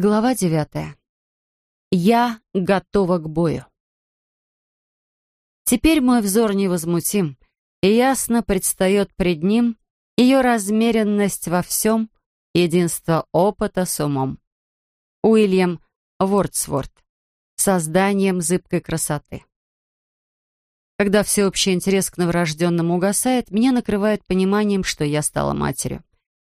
Глава девятая. Я готова к бою. Теперь мой взор невозмутим, и ясно предстает пред ним ее размеренность во всем, единство опыта с умом. Уильям Вордсворт. Созданием зыбкой красоты. Когда всеобщий интерес к новорожденному угасает, меня накрывает пониманием, что я стала матерью.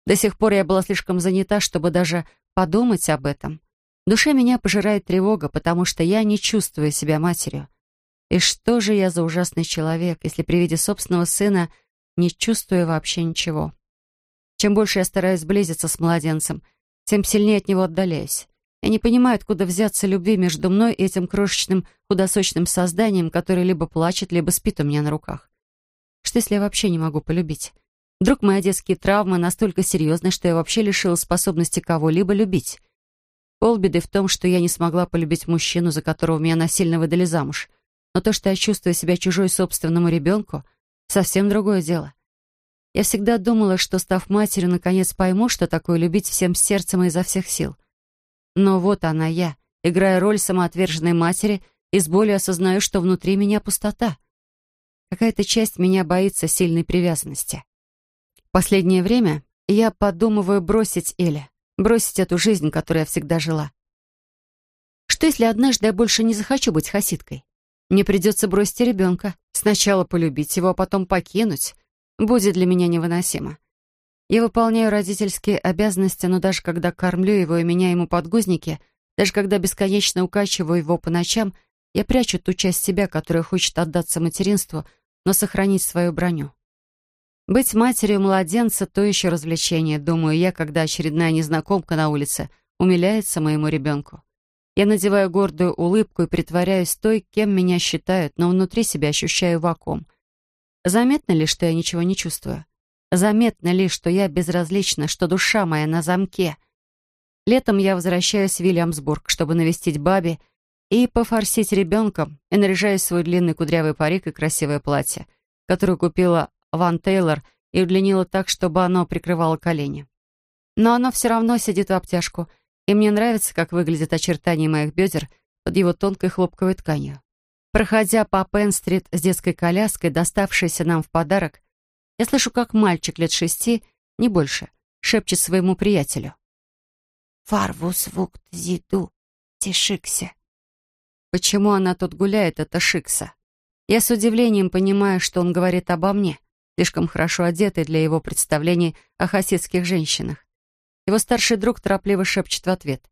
До сих пор я была слишком занята, чтобы даже подумать об этом. В душе меня пожирает тревога, потому что я не чувствую себя матерью. И что же я за ужасный человек, если при виде собственного сына не чувствую вообще ничего? Чем больше я стараюсь сблизиться с младенцем, тем сильнее от него отдаляюсь. Я не понимаю, откуда взяться любви между мной и этим крошечным худосочным созданием, которое либо плачет, либо спит у меня на руках. Что если я вообще не могу полюбить? Вдруг мои детские травмы настолько серьезны, что я вообще лишила способности кого-либо любить. Полбеды в том, что я не смогла полюбить мужчину, за которого меня насильно выдали замуж. Но то, что я чувствую себя чужой собственному ребенку, совсем другое дело. Я всегда думала, что, став матерью, наконец пойму, что такое любить всем сердцем и изо всех сил. Но вот она я, играя роль самоотверженной матери, и с болью осознаю, что внутри меня пустота. Какая-то часть меня боится сильной привязанности. Последнее время я подумываю бросить Эля, бросить эту жизнь, которой я всегда жила. Что если однажды я больше не захочу быть хасидкой? Мне придется бросить ребенка, сначала полюбить его, а потом покинуть. Будет для меня невыносимо. Я выполняю родительские обязанности, но даже когда кормлю его и меняю ему подгузники, даже когда бесконечно укачиваю его по ночам, я прячу ту часть себя, которая хочет отдаться материнству, но сохранить свою броню. Быть матерью младенца — то еще развлечение, думаю я, когда очередная незнакомка на улице умиляется моему ребенку. Я надеваю гордую улыбку и притворяюсь той, кем меня считают, но внутри себя ощущаю вакуум. Заметно ли, что я ничего не чувствую? Заметно ли, что я безразлична, что душа моя на замке? Летом я возвращаюсь в Вильямсбург, чтобы навестить Баби и пофорсить ребенком, и наряжаюсь в свой длинный кудрявый парик и красивое платье, которое купила Ван Тейлор и удлинила так, чтобы оно прикрывало колени. Но оно все равно сидит в обтяжку, и мне нравится, как выглядят очертания моих бедер под его тонкой хлопковой тканью. Проходя по Пен-стрит с детской коляской, доставшейся нам в подарок, я слышу, как мальчик лет шести, не больше, шепчет своему приятелю. «Фарвус вукт зиду, тишикся». Почему она тут гуляет, это Шикса? Я с удивлением понимаю, что он говорит обо мне слишком хорошо одетый для его представлений о хасидских женщинах. Его старший друг торопливо шепчет в ответ.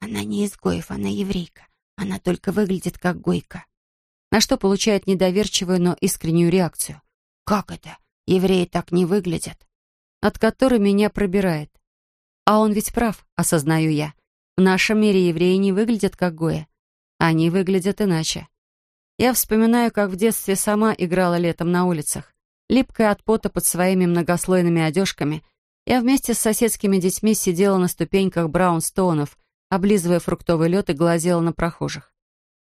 «Она не из Гоев, она еврейка. Она только выглядит как Гойка». На что получает недоверчивую, но искреннюю реакцию. «Как это? Евреи так не выглядят?» От которой меня пробирает. А он ведь прав, осознаю я. В нашем мире евреи не выглядят как Гоя. Они выглядят иначе. Я вспоминаю, как в детстве сама играла летом на улицах. Липкая от пота под своими многослойными одежками, я вместе с соседскими детьми сидела на ступеньках браунстоунов, облизывая фруктовый лед и глазела на прохожих.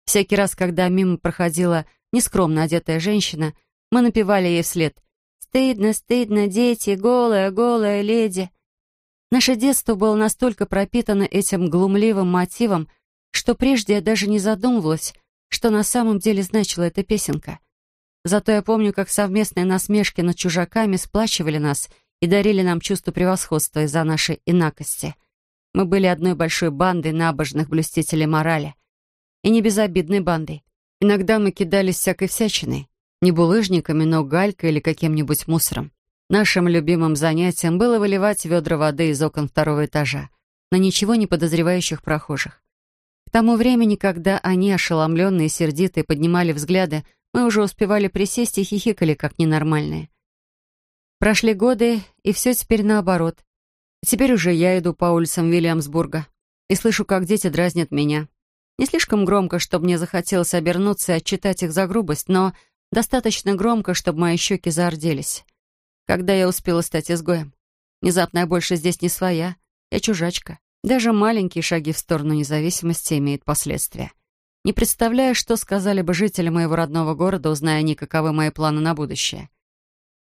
Всякий раз, когда мимо проходила нескромно одетая женщина, мы напевали ей вслед «Стыдно, стыдно, дети, голая, голая леди». Наше детство было настолько пропитано этим глумливым мотивом, что прежде я даже не задумывалась, что на самом деле значила эта песенка. Зато я помню, как совместные насмешки над чужаками сплачивали нас и дарили нам чувство превосходства из-за нашей инакости. Мы были одной большой бандой набожных блюстителей морали. И не безобидной бандой. Иногда мы кидались всякой всячиной. Не булыжниками, но галькой или каким-нибудь мусором. Нашим любимым занятием было выливать ведра воды из окон второго этажа на ничего не подозревающих прохожих. К тому времени, когда они, ошеломленные и сердитые, поднимали взгляды мы уже успевали присесть и хихикали, как ненормальные. Прошли годы, и все теперь наоборот. Теперь уже я иду по улицам Вильямсбурга и слышу, как дети дразнят меня. Не слишком громко, чтобы мне захотелось обернуться и отчитать их за грубость, но достаточно громко, чтобы мои щеки заорделись. Когда я успела стать изгоем? Внезапно я больше здесь не своя, я чужачка. Даже маленькие шаги в сторону независимости имеют последствия. Не представляю, что сказали бы жители моего родного города, узная они, каковы мои планы на будущее.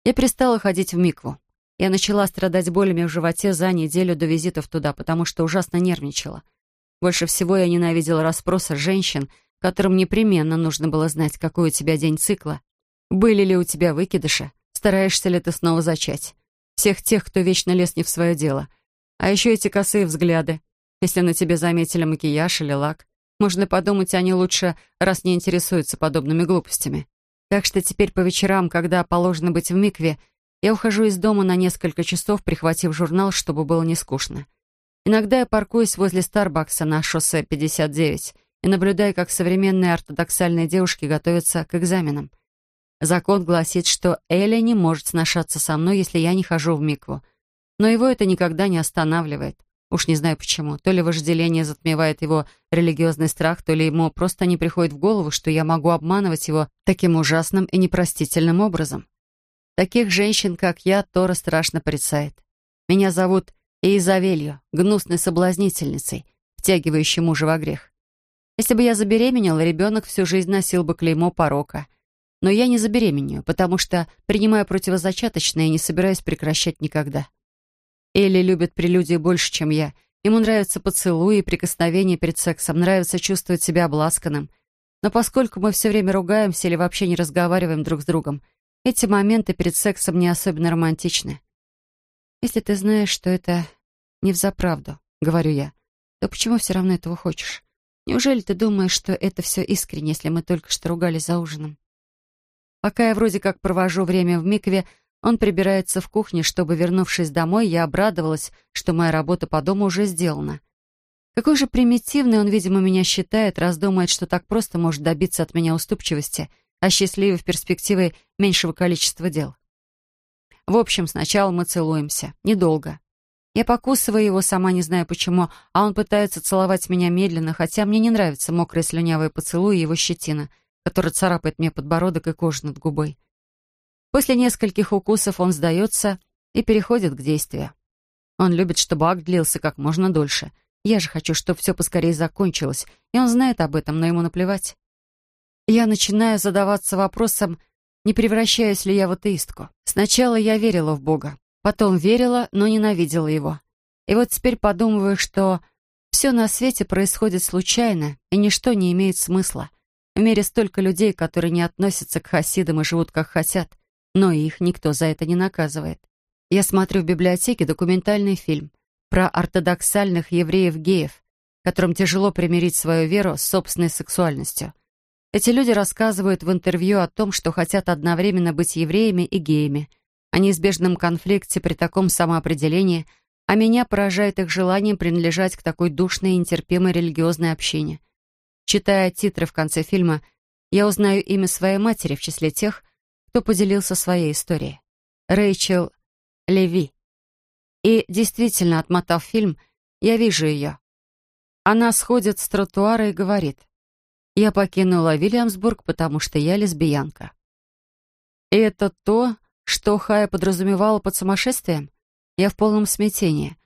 Я перестала ходить в Микву. Я начала страдать болями в животе за неделю до визитов туда, потому что ужасно нервничала. Больше всего я ненавидела расспросы женщин, которым непременно нужно было знать, какой у тебя день цикла. Были ли у тебя выкидыши? Стараешься ли ты снова зачать? Всех тех, кто вечно лез не в свое дело. А еще эти косые взгляды. Если на тебе заметили макияж или лак, можно подумать, они лучше, раз не интересуются подобными глупостями. Так что теперь по вечерам, когда положено быть в микве, я ухожу из дома на несколько часов, прихватив журнал, чтобы было не скучно. Иногда я паркуюсь возле Старбакса на шоссе 59 и наблюдаю, как современные ортодоксальные девушки готовятся к экзаменам. Закон гласит, что Эля не может сношаться со мной, если я не хожу в микву. Но его это никогда не останавливает. Уж не знаю почему. То ли вожделение затмевает его религиозный страх, то ли ему просто не приходит в голову, что я могу обманывать его таким ужасным и непростительным образом. Таких женщин, как я, Тора страшно порицает. Меня зовут Изавелью, гнусной соблазнительницей, втягивающей мужа во грех. Если бы я забеременела, ребенок всю жизнь носил бы клеймо порока. Но я не забеременею, потому что принимаю противозачаточное и не собираюсь прекращать никогда. Элли любит прелюдии больше, чем я. Ему нравятся поцелуи и прикосновения перед сексом, нравится чувствовать себя обласканным. Но поскольку мы все время ругаемся или вообще не разговариваем друг с другом, эти моменты перед сексом не особенно романтичны. «Если ты знаешь, что это не взаправду», — говорю я, «то почему все равно этого хочешь? Неужели ты думаешь, что это все искренне, если мы только что ругались за ужином?» Пока я вроде как провожу время в микве, он прибирается в кухне, чтобы, вернувшись домой, я обрадовалась, что моя работа по дому уже сделана. Какой же примитивный он, видимо, меня считает, раз думает, что так просто может добиться от меня уступчивости — осчастливив перспективой меньшего количества дел. В общем, сначала мы целуемся. Недолго. Я покусываю его, сама не знаю почему, а он пытается целовать меня медленно, хотя мне не нравятся мокрые слюнявые поцелуи его щетина, которая царапает мне подбородок и кожу над губой. После нескольких укусов он сдается и переходит к действию. Он любит, чтобы акт длился как можно дольше. Я же хочу, чтобы все поскорее закончилось, и он знает об этом, но ему наплевать. Я начинаю задаваться вопросом, не превращаюсь ли я в атеистку. Сначала я верила в Бога, потом верила, но ненавидела его. И вот теперь подумываю, что все на свете происходит случайно, и ничто не имеет смысла. В мире столько людей, которые не относятся к хасидам и живут как хотят, но их никто за это не наказывает. Я смотрю в библиотеке документальный фильм про ортодоксальных евреев-геев, которым тяжело примирить свою веру с собственной сексуальностью. Эти люди рассказывают в интервью о том, что хотят одновременно быть евреями и геями, о неизбежном конфликте при таком самоопределении, а меня поражает их желание принадлежать к такой душной и нетерпимой религиозной общине. Читая титры в конце фильма, я узнаю имя своей матери в числе тех, кто поделился своей историей. Рэйчел Леви. И действительно, отмотав фильм, я вижу ее. Она сходит с тротуара и говорит, я покинула Вильямсбург, потому что я лесбиянка. И это то, что Хая подразумевала под сумасшествием? Я в полном смятении.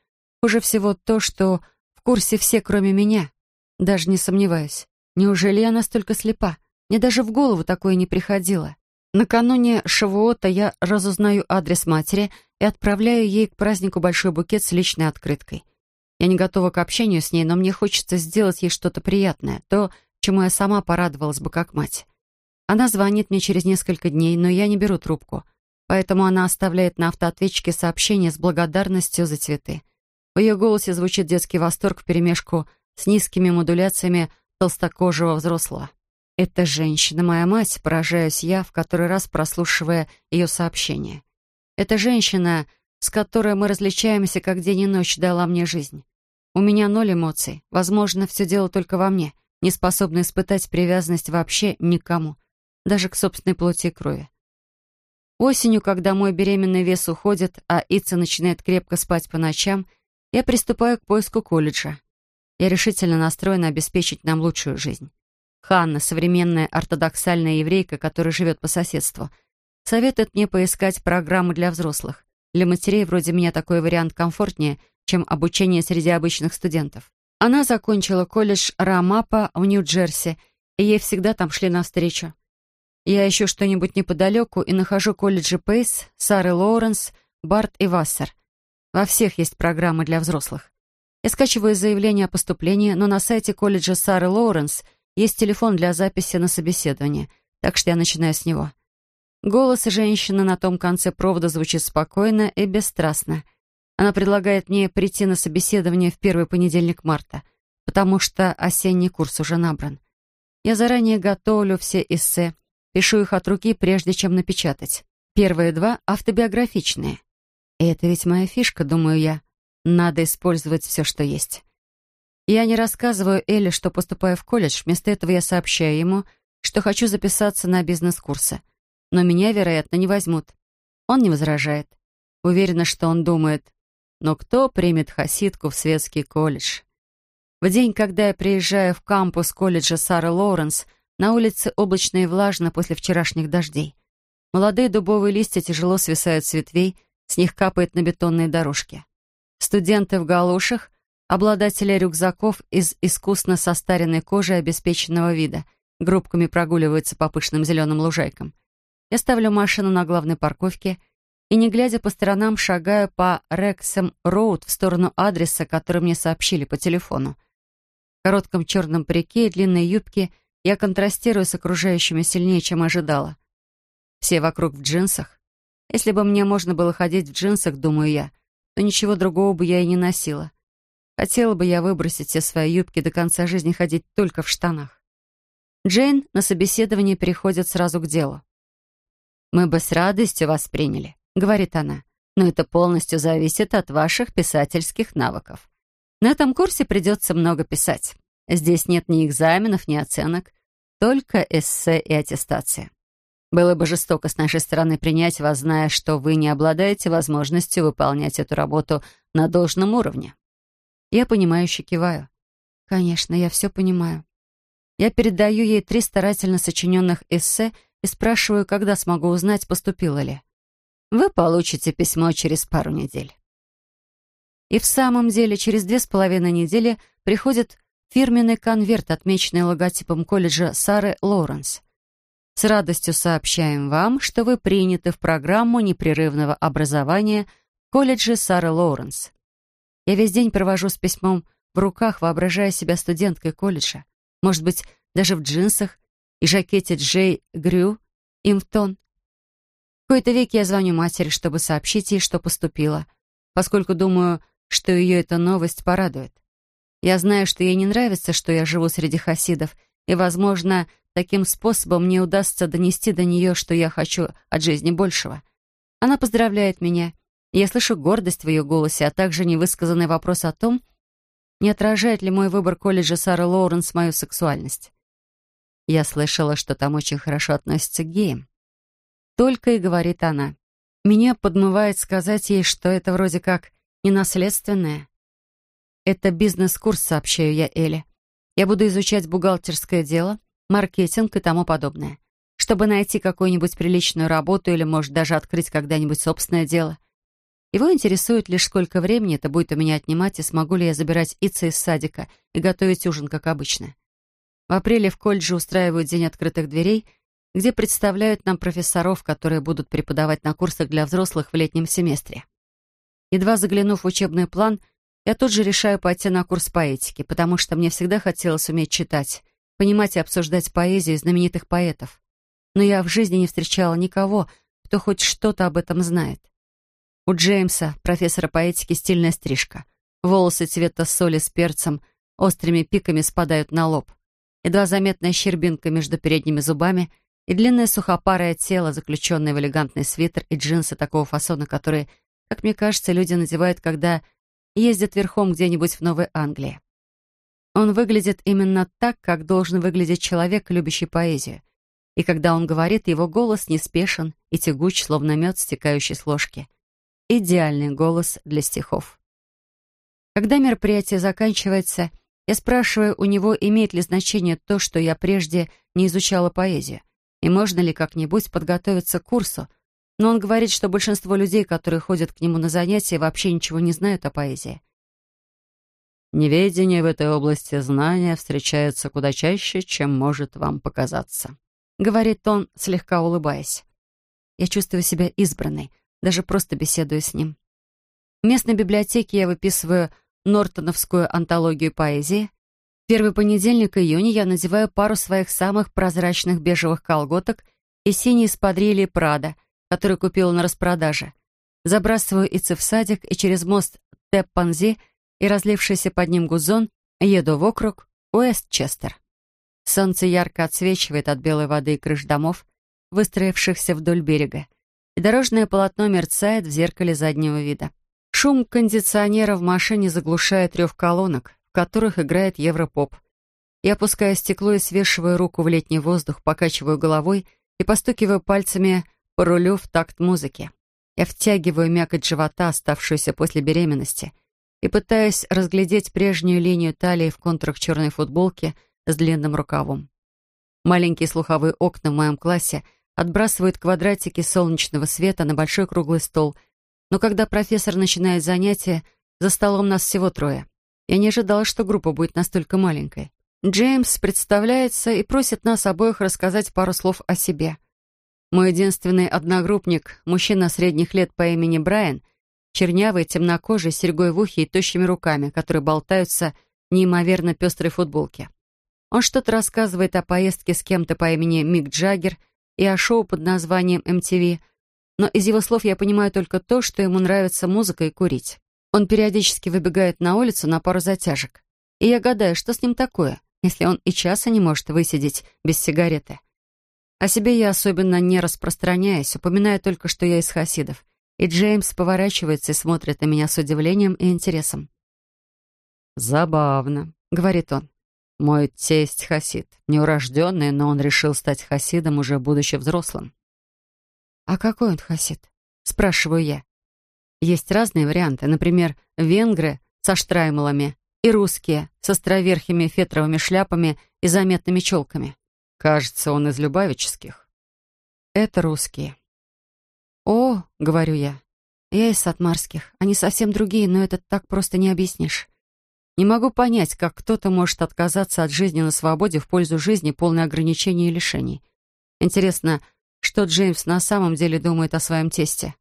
Хуже всего то, что в курсе все, кроме меня. Даже не сомневаюсь. Неужели я настолько слепа? Мне даже в голову такое не приходило. Накануне Шавуота я разузнаю адрес матери и отправляю ей к празднику большой букет с личной открыткой. Я не готова к общению с ней, но мне хочется сделать ей что-то приятное, то, чему я сама порадовалась бы как мать. Она звонит мне через несколько дней, но я не беру трубку, поэтому она оставляет на автоответчике сообщение с благодарностью за цветы. В ее голосе звучит детский восторг вперемешку с низкими модуляциями толстокожего взрослого. «Это женщина, моя мать», — поражаюсь я, в который раз прослушивая ее сообщение. «Это женщина, с которой мы различаемся, как день и ночь дала мне жизнь. У меня ноль эмоций. Возможно, все дело только во мне не способна испытать привязанность вообще никому, даже к собственной плоти и крови. Осенью, когда мой беременный вес уходит, а Ица начинает крепко спать по ночам, я приступаю к поиску колледжа. Я решительно настроена обеспечить нам лучшую жизнь. Ханна, современная ортодоксальная еврейка, которая живет по соседству, советует мне поискать программу для взрослых. Для матерей вроде меня такой вариант комфортнее, чем обучение среди обычных студентов. Она закончила колледж Рамапа в Нью-Джерси, и ей всегда там шли навстречу. Я ищу что-нибудь неподалеку и нахожу колледжи Пейс, Сары Лоуренс, Барт и Вассер. Во всех есть программы для взрослых. Я скачиваю заявление о поступлении, но на сайте колледжа Сары Лоуренс есть телефон для записи на собеседование, так что я начинаю с него. Голос женщины на том конце провода звучит спокойно и бесстрастно. Она предлагает мне прийти на собеседование в первый понедельник марта, потому что осенний курс уже набран. Я заранее готовлю все эссе, пишу их от руки, прежде чем напечатать. Первые два автобиографичные. И это ведь моя фишка, думаю я. Надо использовать все, что есть. Я не рассказываю Элли, что поступаю в колледж. Вместо этого я сообщаю ему, что хочу записаться на бизнес-курсы. Но меня, вероятно, не возьмут. Он не возражает. Уверена, что он думает, но кто примет хасидку в светский колледж? В день, когда я приезжаю в кампус колледжа Сары Лоуренс, на улице облачно и влажно после вчерашних дождей. Молодые дубовые листья тяжело свисают с ветвей, с них капает на бетонные дорожки. Студенты в галошах, обладатели рюкзаков из искусно состаренной кожи обеспеченного вида, группками прогуливаются по пышным зеленым лужайкам. Я ставлю машину на главной парковке и, не глядя по сторонам, шагаю по Рексем Роуд в сторону адреса, который мне сообщили по телефону. В коротком черном парике и длинной юбке я контрастирую с окружающими сильнее, чем ожидала. Все вокруг в джинсах. Если бы мне можно было ходить в джинсах, думаю я, но ничего другого бы я и не носила. Хотела бы я выбросить все свои юбки до конца жизни ходить только в штанах. Джейн на собеседовании переходит сразу к делу. «Мы бы с радостью вас приняли», — говорит она, «но это полностью зависит от ваших писательских навыков. На этом курсе придется много писать. Здесь нет ни экзаменов, ни оценок, только эссе и аттестация. Было бы жестоко с нашей стороны принять вас, зная, что вы не обладаете возможностью выполнять эту работу на должном уровне. Я понимающе киваю. Конечно, я все понимаю. Я передаю ей три старательно сочиненных эссе и спрашиваю, когда смогу узнать, поступила ли. Вы получите письмо через пару недель. И в самом деле через две с половиной недели приходит фирменный конверт, отмеченный логотипом колледжа Сары Лоуренс. С радостью сообщаем вам, что вы приняты в программу непрерывного образования колледжа Сары Лоуренс. Я весь день провожу с письмом в руках, воображая себя студенткой колледжа. Может быть, даже в джинсах и жакете Джей Грю, им в тон. В кои-то веки я звоню матери, чтобы сообщить ей, что поступила, поскольку думаю, что ее эта новость порадует. Я знаю, что ей не нравится, что я живу среди хасидов, и, возможно, Таким способом мне удастся донести до нее, что я хочу от жизни большего. Она поздравляет меня. Я слышу гордость в ее голосе, а также невысказанный вопрос о том, не отражает ли мой выбор колледжа Сары Лоуренс мою сексуальность. Я слышала, что там очень хорошо относятся к геям. Только и говорит она. Меня подмывает сказать ей, что это вроде как ненаследственное. Это бизнес-курс, сообщаю я Эле. Я буду изучать бухгалтерское дело — маркетинг и тому подобное. Чтобы найти какую-нибудь приличную работу или, может, даже открыть когда-нибудь собственное дело. Его интересует лишь, сколько времени это будет у меня отнимать, и смогу ли я забирать Ица из садика и готовить ужин, как обычно. В апреле в колледже устраивают День открытых дверей, где представляют нам профессоров, которые будут преподавать на курсах для взрослых в летнем семестре. Едва заглянув в учебный план, я тут же решаю пойти на курс по этике, потому что мне всегда хотелось уметь читать, понимать и обсуждать поэзию знаменитых поэтов. Но я в жизни не встречала никого, кто хоть что-то об этом знает. У Джеймса, профессора поэтики, стильная стрижка. Волосы цвета соли с перцем острыми пиками спадают на лоб. Едва заметная щербинка между передними зубами и длинное сухопарое тело, заключенное в элегантный свитер и джинсы такого фасона, которые, как мне кажется, люди надевают, когда ездят верхом где-нибудь в Новой Англии. Он выглядит именно так, как должен выглядеть человек, любящий поэзию. И когда он говорит, его голос неспешен и тягуч, словно мед, стекающий с ложки. Идеальный голос для стихов. Когда мероприятие заканчивается, я спрашиваю у него, имеет ли значение то, что я прежде не изучала поэзию, и можно ли как-нибудь подготовиться к курсу, но он говорит, что большинство людей, которые ходят к нему на занятия, вообще ничего не знают о поэзии. Неведение в этой области знания встречается куда чаще, чем может вам показаться», — говорит он, слегка улыбаясь. Я чувствую себя избранной, даже просто беседуя с ним. В местной библиотеке я выписываю Нортоновскую антологию поэзии. Первый понедельник июня я надеваю пару своих самых прозрачных бежевых колготок и синий спадрили Прада, который купила на распродаже. Забрасываю ицы в садик и через мост Теппанзи и разлившийся под ним гузон еду в округ Уэстчестер. Солнце ярко отсвечивает от белой воды и крыш домов, выстроившихся вдоль берега, и дорожное полотно мерцает в зеркале заднего вида. Шум кондиционера в машине заглушает рев колонок, в которых играет европоп. Я опускаю стекло и свешиваю руку в летний воздух, покачиваю головой и постукиваю пальцами по рулю в такт музыки. Я втягиваю мякоть живота, оставшуюся после беременности, и пытаюсь разглядеть прежнюю линию талии в контурах черной футболки с длинным рукавом. Маленькие слуховые окна в моем классе отбрасывают квадратики солнечного света на большой круглый стол, но когда профессор начинает занятие, за столом нас всего трое. Я не ожидала, что группа будет настолько маленькой. Джеймс представляется и просит нас обоих рассказать пару слов о себе. Мой единственный одногруппник, мужчина средних лет по имени Брайан, чернявый, темнокожий, с серьгой в ухе и тощими руками, которые болтаются неимоверно пестрой футболке. Он что-то рассказывает о поездке с кем-то по имени Мик Джаггер и о шоу под названием MTV, но из его слов я понимаю только то, что ему нравится музыка и курить. Он периодически выбегает на улицу на пару затяжек. И я гадаю, что с ним такое, если он и часа не может высидеть без сигареты. О себе я особенно не распространяюсь, упоминаю только, что я из хасидов. И Джеймс поворачивается и смотрит на меня с удивлением и интересом. «Забавно», — говорит он. Мой тесть хасид, неурожденный, но он решил стать хасидом, уже будучи взрослым. «А какой он хасид?» — спрашиваю я. Есть разные варианты, например, венгры со штраймелами и русские с островерхими фетровыми шляпами и заметными челками. Кажется, он из любавических. Это русские. «О, — говорю я, — я из сатмарских. Они совсем другие, но это так просто не объяснишь. Не могу понять, как кто-то может отказаться от жизни на свободе в пользу жизни, полной ограничений и лишений. Интересно, что Джеймс на самом деле думает о своем тесте?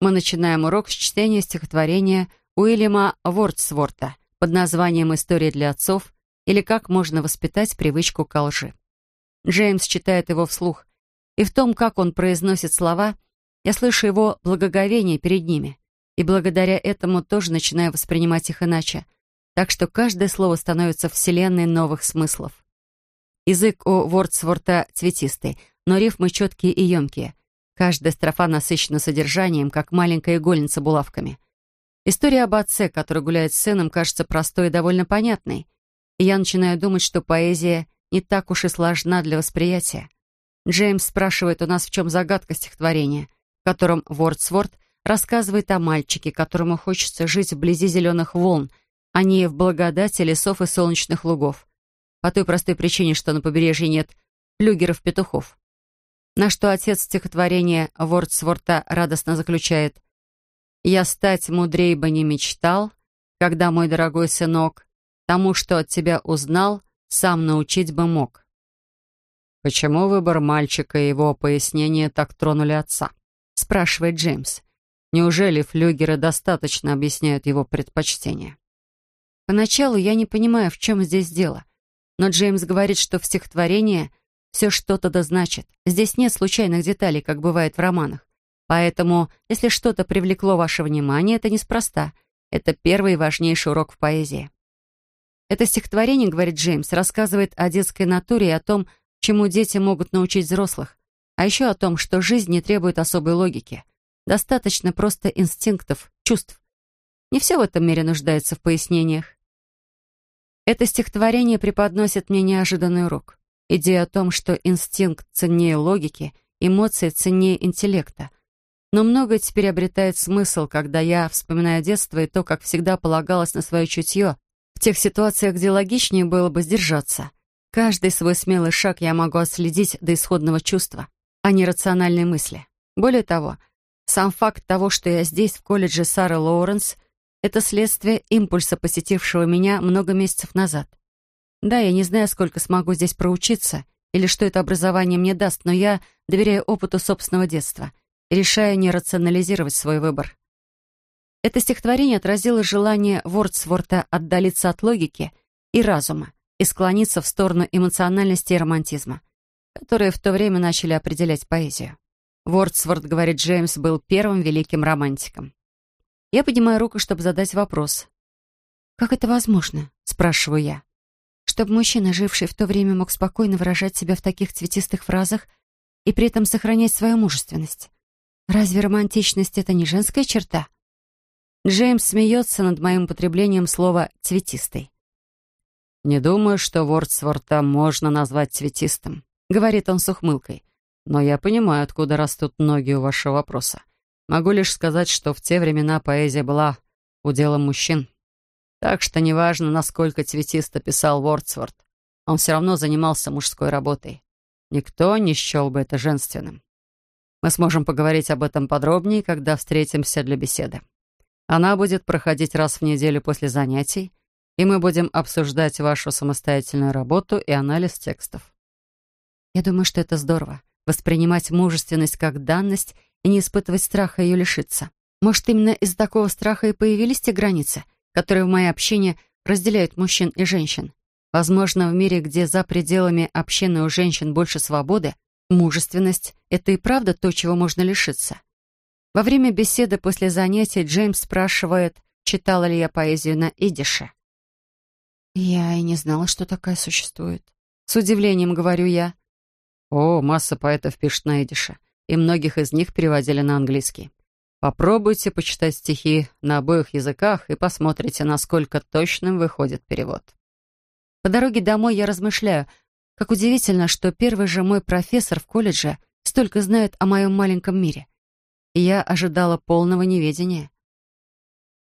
Мы начинаем урок с чтения стихотворения Уильяма Вордсворта под названием «История для отцов» или «Как можно воспитать привычку к лжи». Джеймс читает его вслух, и в том, как он произносит слова, я слышу его благоговение перед ними, и благодаря этому тоже начинаю воспринимать их иначе — так что каждое слово становится вселенной новых смыслов. Язык у Вордсворта цветистый, но рифмы четкие и емкие. Каждая строфа насыщена содержанием, как маленькая игольница булавками. История об отце, который гуляет с сыном, кажется простой и довольно понятной. И я начинаю думать, что поэзия не так уж и сложна для восприятия. Джеймс спрашивает у нас, в чем загадка стихотворения, в котором Вордсворт рассказывает о мальчике, которому хочется жить вблизи зеленых волн, а не в благодати лесов и солнечных лугов. По той простой причине, что на побережье нет флюгеров-петухов. На что отец стихотворения Вордсворта радостно заключает «Я стать мудрей бы не мечтал, когда мой дорогой сынок тому, что от тебя узнал, сам научить бы мог». «Почему выбор мальчика и его пояснения так тронули отца?» спрашивает Джеймс. «Неужели флюгеры достаточно объясняют его предпочтения?» Поначалу я не понимаю, в чем здесь дело. Но Джеймс говорит, что в стихотворении все что-то да значит. Здесь нет случайных деталей, как бывает в романах. Поэтому, если что-то привлекло ваше внимание, это неспроста. Это первый и важнейший урок в поэзии. Это стихотворение, говорит Джеймс, рассказывает о детской натуре и о том, чему дети могут научить взрослых. А еще о том, что жизнь не требует особой логики. Достаточно просто инстинктов, чувств. Не все в этом мире нуждается в пояснениях. Это стихотворение преподносит мне неожиданный урок. Идея о том, что инстинкт ценнее логики, эмоции ценнее интеллекта. Но многое теперь обретает смысл, когда я вспоминаю детство и то, как всегда полагалось на свое чутье, в тех ситуациях, где логичнее было бы сдержаться. Каждый свой смелый шаг я могу отследить до исходного чувства, а не рациональной мысли. Более того, сам факт того, что я здесь, в колледже Сары Лоуренс, это следствие импульса, посетившего меня много месяцев назад. Да, я не знаю, сколько смогу здесь проучиться или что это образование мне даст, но я доверяю опыту собственного детства и решаю не рационализировать свой выбор. Это стихотворение отразило желание Вордсворта отдалиться от логики и разума и склониться в сторону эмоциональности и романтизма, которые в то время начали определять поэзию. Вордсворт, говорит Джеймс, был первым великим романтиком. Я поднимаю руку, чтобы задать вопрос. «Как это возможно?» — спрашиваю я. «Чтобы мужчина, живший в то время, мог спокойно выражать себя в таких цветистых фразах и при этом сохранять свою мужественность. Разве романтичность — это не женская черта?» Джеймс смеется над моим употреблением слова «цветистый». «Не думаю, что Вордсворта можно назвать цветистым», — говорит он с ухмылкой. «Но я понимаю, откуда растут ноги у вашего вопроса. Могу лишь сказать, что в те времена поэзия была уделом мужчин. Так что неважно, насколько цветисто писал Вордсворт, он все равно занимался мужской работой. Никто не счел бы это женственным. Мы сможем поговорить об этом подробнее, когда встретимся для беседы. Она будет проходить раз в неделю после занятий, и мы будем обсуждать вашу самостоятельную работу и анализ текстов. Я думаю, что это здорово — воспринимать мужественность как данность и не испытывать страха ее лишиться. Может, именно из такого страха и появились те границы, которые в моей общине разделяют мужчин и женщин. Возможно, в мире, где за пределами общины у женщин больше свободы, мужественность — это и правда то, чего можно лишиться. Во время беседы после занятий Джеймс спрашивает, читала ли я поэзию на идише. «Я и не знала, что такая существует». С удивлением говорю я. «О, масса поэтов пишет на идише, и многих из них переводили на английский. Попробуйте почитать стихи на обоих языках и посмотрите, насколько точным выходит перевод». По дороге домой я размышляю, как удивительно, что первый же мой профессор в колледже столько знает о моем маленьком мире я ожидала полного неведения.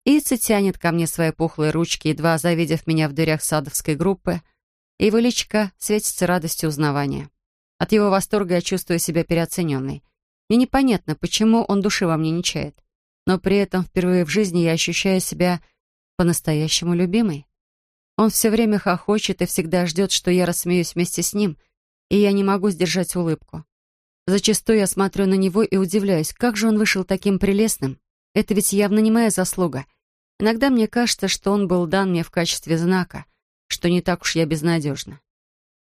Ица тянет ко мне свои пухлые ручки, едва завидев меня в дверях садовской группы, и его личико светится радостью узнавания. От его восторга я чувствую себя переоцененной. Мне непонятно, почему он души во мне не чает, но при этом впервые в жизни я ощущаю себя по-настоящему любимой. Он все время хохочет и всегда ждет, что я рассмеюсь вместе с ним, и я не могу сдержать улыбку. Зачастую я смотрю на него и удивляюсь, как же он вышел таким прелестным. Это ведь явно не моя заслуга. Иногда мне кажется, что он был дан мне в качестве знака, что не так уж я безнадежна.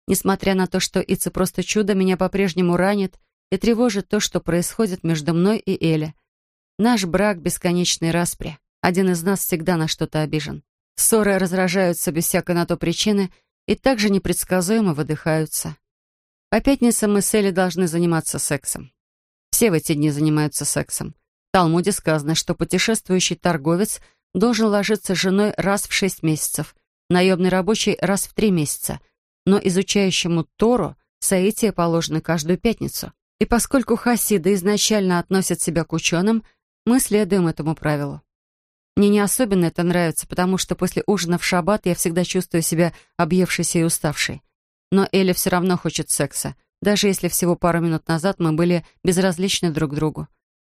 Несмотря на то, что Ица просто чудо, меня по-прежнему ранит и тревожит то, что происходит между мной и Элли. Наш брак — бесконечный распри. Один из нас всегда на что-то обижен. Ссоры разражаются без всякой на то причины и также непредсказуемо выдыхаются. По пятницам мы с Элли должны заниматься сексом. Все в эти дни занимаются сексом. В Талмуде сказано, что путешествующий торговец должен ложиться с женой раз в шесть месяцев, наемный рабочий раз в три месяца, но изучающему Тору соитие положено каждую пятницу. И поскольку хасиды изначально относят себя к ученым, мы следуем этому правилу. Мне не особенно это нравится, потому что после ужина в шаббат я всегда чувствую себя объевшейся и уставшей. Но Элли все равно хочет секса, даже если всего пару минут назад мы были безразличны друг другу.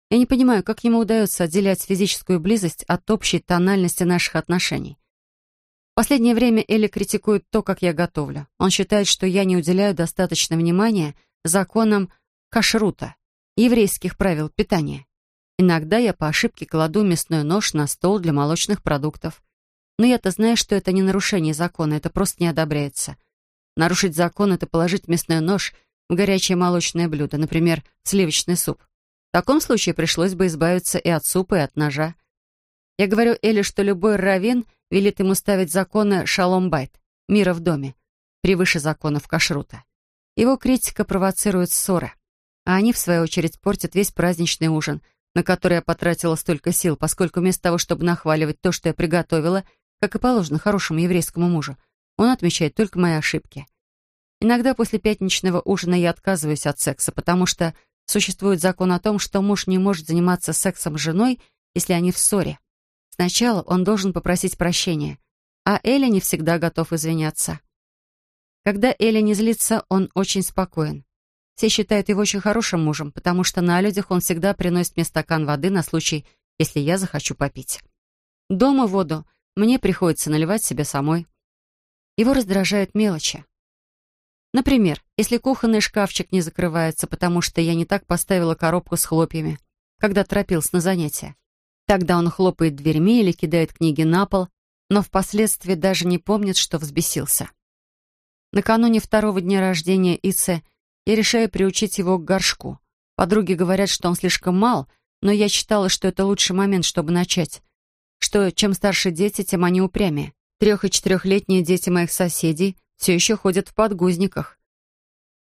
Я не понимаю, как ему удается отделять физическую близость от общей тональности наших отношений. Последнее время Элли критикует то, как я готовлю. Он считает, что я не уделяю достаточно внимания законам кашрута, еврейских правил питания. Иногда я по ошибке кладу мясной нож на стол для молочных продуктов. Но я-то знаю, что это не нарушение закона, это просто не одобряется. Нарушить закон — это положить мясной нож в горячее молочное блюдо, например, сливочный суп. В таком случае пришлось бы избавиться и от супа, и от ножа. Я говорю Элли, что любой раввин велит ему ставить законы шалом-байт, мира в доме, превыше законов кашрута. Его критика провоцирует ссоры, а они, в свою очередь, портят весь праздничный ужин, на который я потратила столько сил, поскольку вместо того, чтобы нахваливать то, что я приготовила, как и положено хорошему еврейскому мужу, он отмечает только мои ошибки. Иногда после пятничного ужина я отказываюсь от секса, потому что существует закон о том, что муж не может заниматься сексом с женой, если они в ссоре. Сначала он должен попросить прощения, а Эля не всегда готов извиняться. Когда Эля не злится, он очень спокоен. Все считают его очень хорошим мужем, потому что на людях он всегда приносит мне стакан воды на случай, если я захочу попить. Дома воду мне приходится наливать себе самой. Его раздражают мелочи. Например, если кухонный шкафчик не закрывается, потому что я не так поставила коробку с хлопьями, когда торопился на занятия. Тогда он хлопает дверьми или кидает книги на пол, но впоследствии даже не помнит, что взбесился. Накануне второго дня рождения Ице я решаю приучить его к горшку. Подруги говорят, что он слишком мал, но я считала, что это лучший момент, чтобы начать. Что чем старше дети, тем они упрямее. Трех- и четырехлетние дети моих соседей все еще ходят в подгузниках.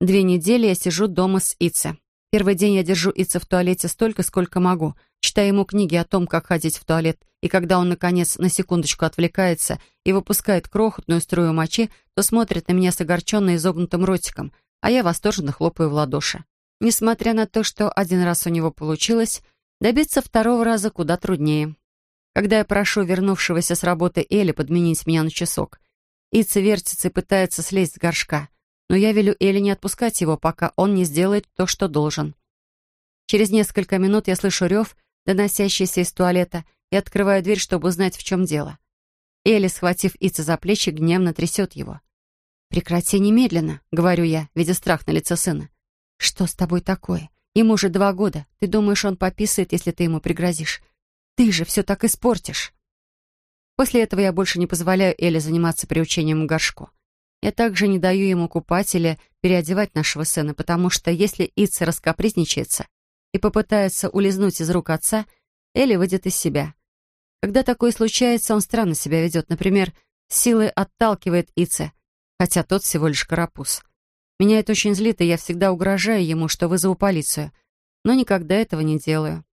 Две недели я сижу дома с Ице. Первый день я держу Ице в туалете столько, сколько могу, читая ему книги о том, как ходить в туалет, и когда он, наконец, на секундочку отвлекается и выпускает крохотную струю мочи, то смотрит на меня с огорченно изогнутым ротиком, а я восторженно хлопаю в ладоши. Несмотря на то, что один раз у него получилось, добиться второго раза куда труднее. Когда я прошу вернувшегося с работы Эли подменить меня на часок, Ица вертится и пытается слезть с горшка, но я велю Элли не отпускать его, пока он не сделает то, что должен. Через несколько минут я слышу рев, доносящийся из туалета, и открываю дверь, чтобы узнать, в чем дело. Элли, схватив Ица за плечи, гневно трясет его. «Прекрати немедленно», — говорю я, видя страх на лице сына. «Что с тобой такое? Ему уже два года. Ты думаешь, он пописает, если ты ему пригрозишь? Ты же все так испортишь». После этого я больше не позволяю Элли заниматься приучением к горшку. Я также не даю ему купать или переодевать нашего сына, потому что если Итса раскапризничается и попытается улизнуть из рук отца, Элли выйдет из себя. Когда такое случается, он странно себя ведет. Например, силой отталкивает Ице, хотя тот всего лишь карапуз. Меня это очень злит, и я всегда угрожаю ему, что вызову полицию, но никогда этого не делаю.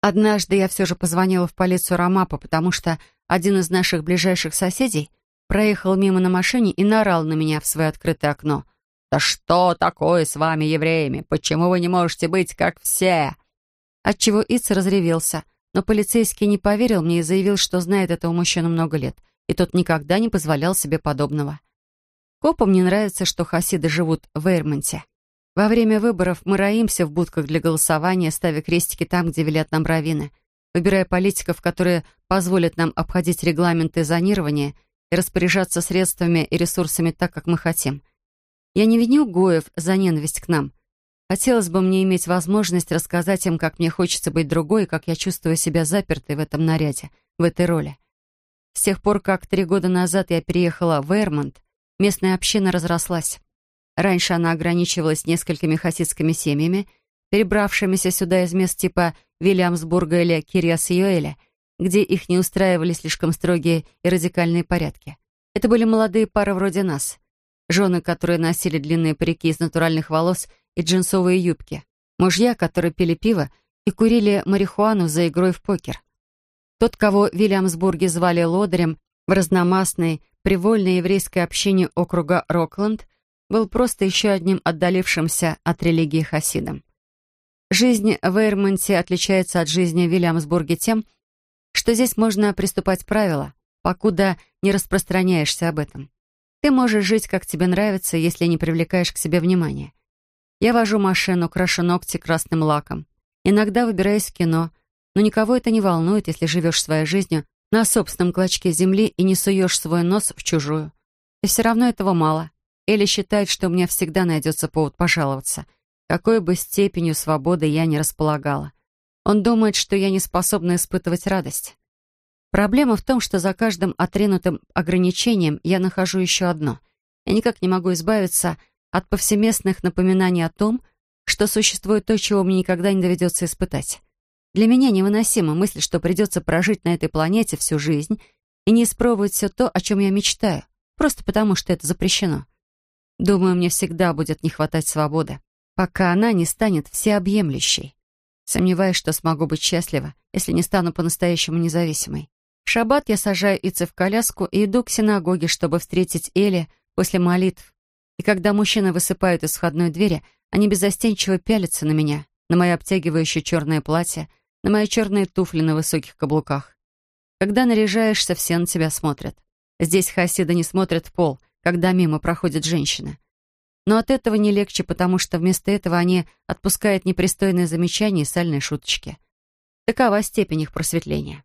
Однажды я все же позвонила в полицию Ромапа, потому что один из наших ближайших соседей — проехал мимо на машине и наорал на меня в свое открытое окно. «Да что такое с вами, евреями? Почему вы не можете быть как все?» Отчего Иц разревелся, но полицейский не поверил мне и заявил, что знает этого мужчину много лет, и тот никогда не позволял себе подобного. Копам не нравится, что хасиды живут в Эйрмонте. Во время выборов мы роимся в будках для голосования, ставя крестики там, где велят нам раввины, выбирая политиков, которые позволят нам обходить регламенты зонирования — и распоряжаться средствами и ресурсами так, как мы хотим. Я не виню Гоев за ненависть к нам. Хотелось бы мне иметь возможность рассказать им, как мне хочется быть другой, как я чувствую себя запертой в этом наряде, в этой роли. С тех пор, как три года назад я переехала в Эрмонт, местная община разрослась. Раньше она ограничивалась несколькими хасидскими семьями, перебравшимися сюда из мест типа Вильямсбурга или Кирьяс-Юэля — где их не устраивали слишком строгие и радикальные порядки. Это были молодые пары вроде нас. Жены, которые носили длинные парики из натуральных волос и джинсовые юбки. Мужья, которые пили пиво и курили марихуану за игрой в покер. Тот, кого в Вильямсбурге звали лодырем, в разномастной, привольной еврейской общине округа Рокленд, был просто еще одним отдалившимся от религии хасидом. Жизнь в Эйрмонте отличается от жизни в Вильямсбурге тем, что здесь можно приступать правила, покуда не распространяешься об этом. Ты можешь жить, как тебе нравится, если не привлекаешь к себе внимания. Я вожу машину, крашу ногти красным лаком. Иногда выбираюсь в кино, но никого это не волнует, если живешь своей жизнью на собственном клочке земли и не суешь свой нос в чужую. И все равно этого мало. Или считает, что у меня всегда найдется повод пожаловаться, какой бы степенью свободы я не располагала. Он думает, что я не способна испытывать радость. Проблема в том, что за каждым отринутым ограничением я нахожу еще одно. Я никак не могу избавиться от повсеместных напоминаний о том, что существует то, чего мне никогда не доведется испытать. Для меня невыносима мысль, что придется прожить на этой планете всю жизнь и не испробовать все то, о чем я мечтаю, просто потому что это запрещено. Думаю, мне всегда будет не хватать свободы, пока она не станет всеобъемлющей. Сомневаюсь, что смогу быть счастлива, если не стану по-настоящему независимой. В шаббат я сажаю Ице в коляску и иду к синагоге, чтобы встретить Эли после молитв. И когда мужчины высыпают из входной двери, они беззастенчиво пялятся на меня, на мое обтягивающее черное платье, на мои черные туфли на высоких каблуках. Когда наряжаешься, все на тебя смотрят. Здесь хасиды не смотрят в пол, когда мимо проходят женщины. Но от этого не легче, потому что вместо этого они отпускают непристойные замечания и сальные шуточки. Такова степень их просветления.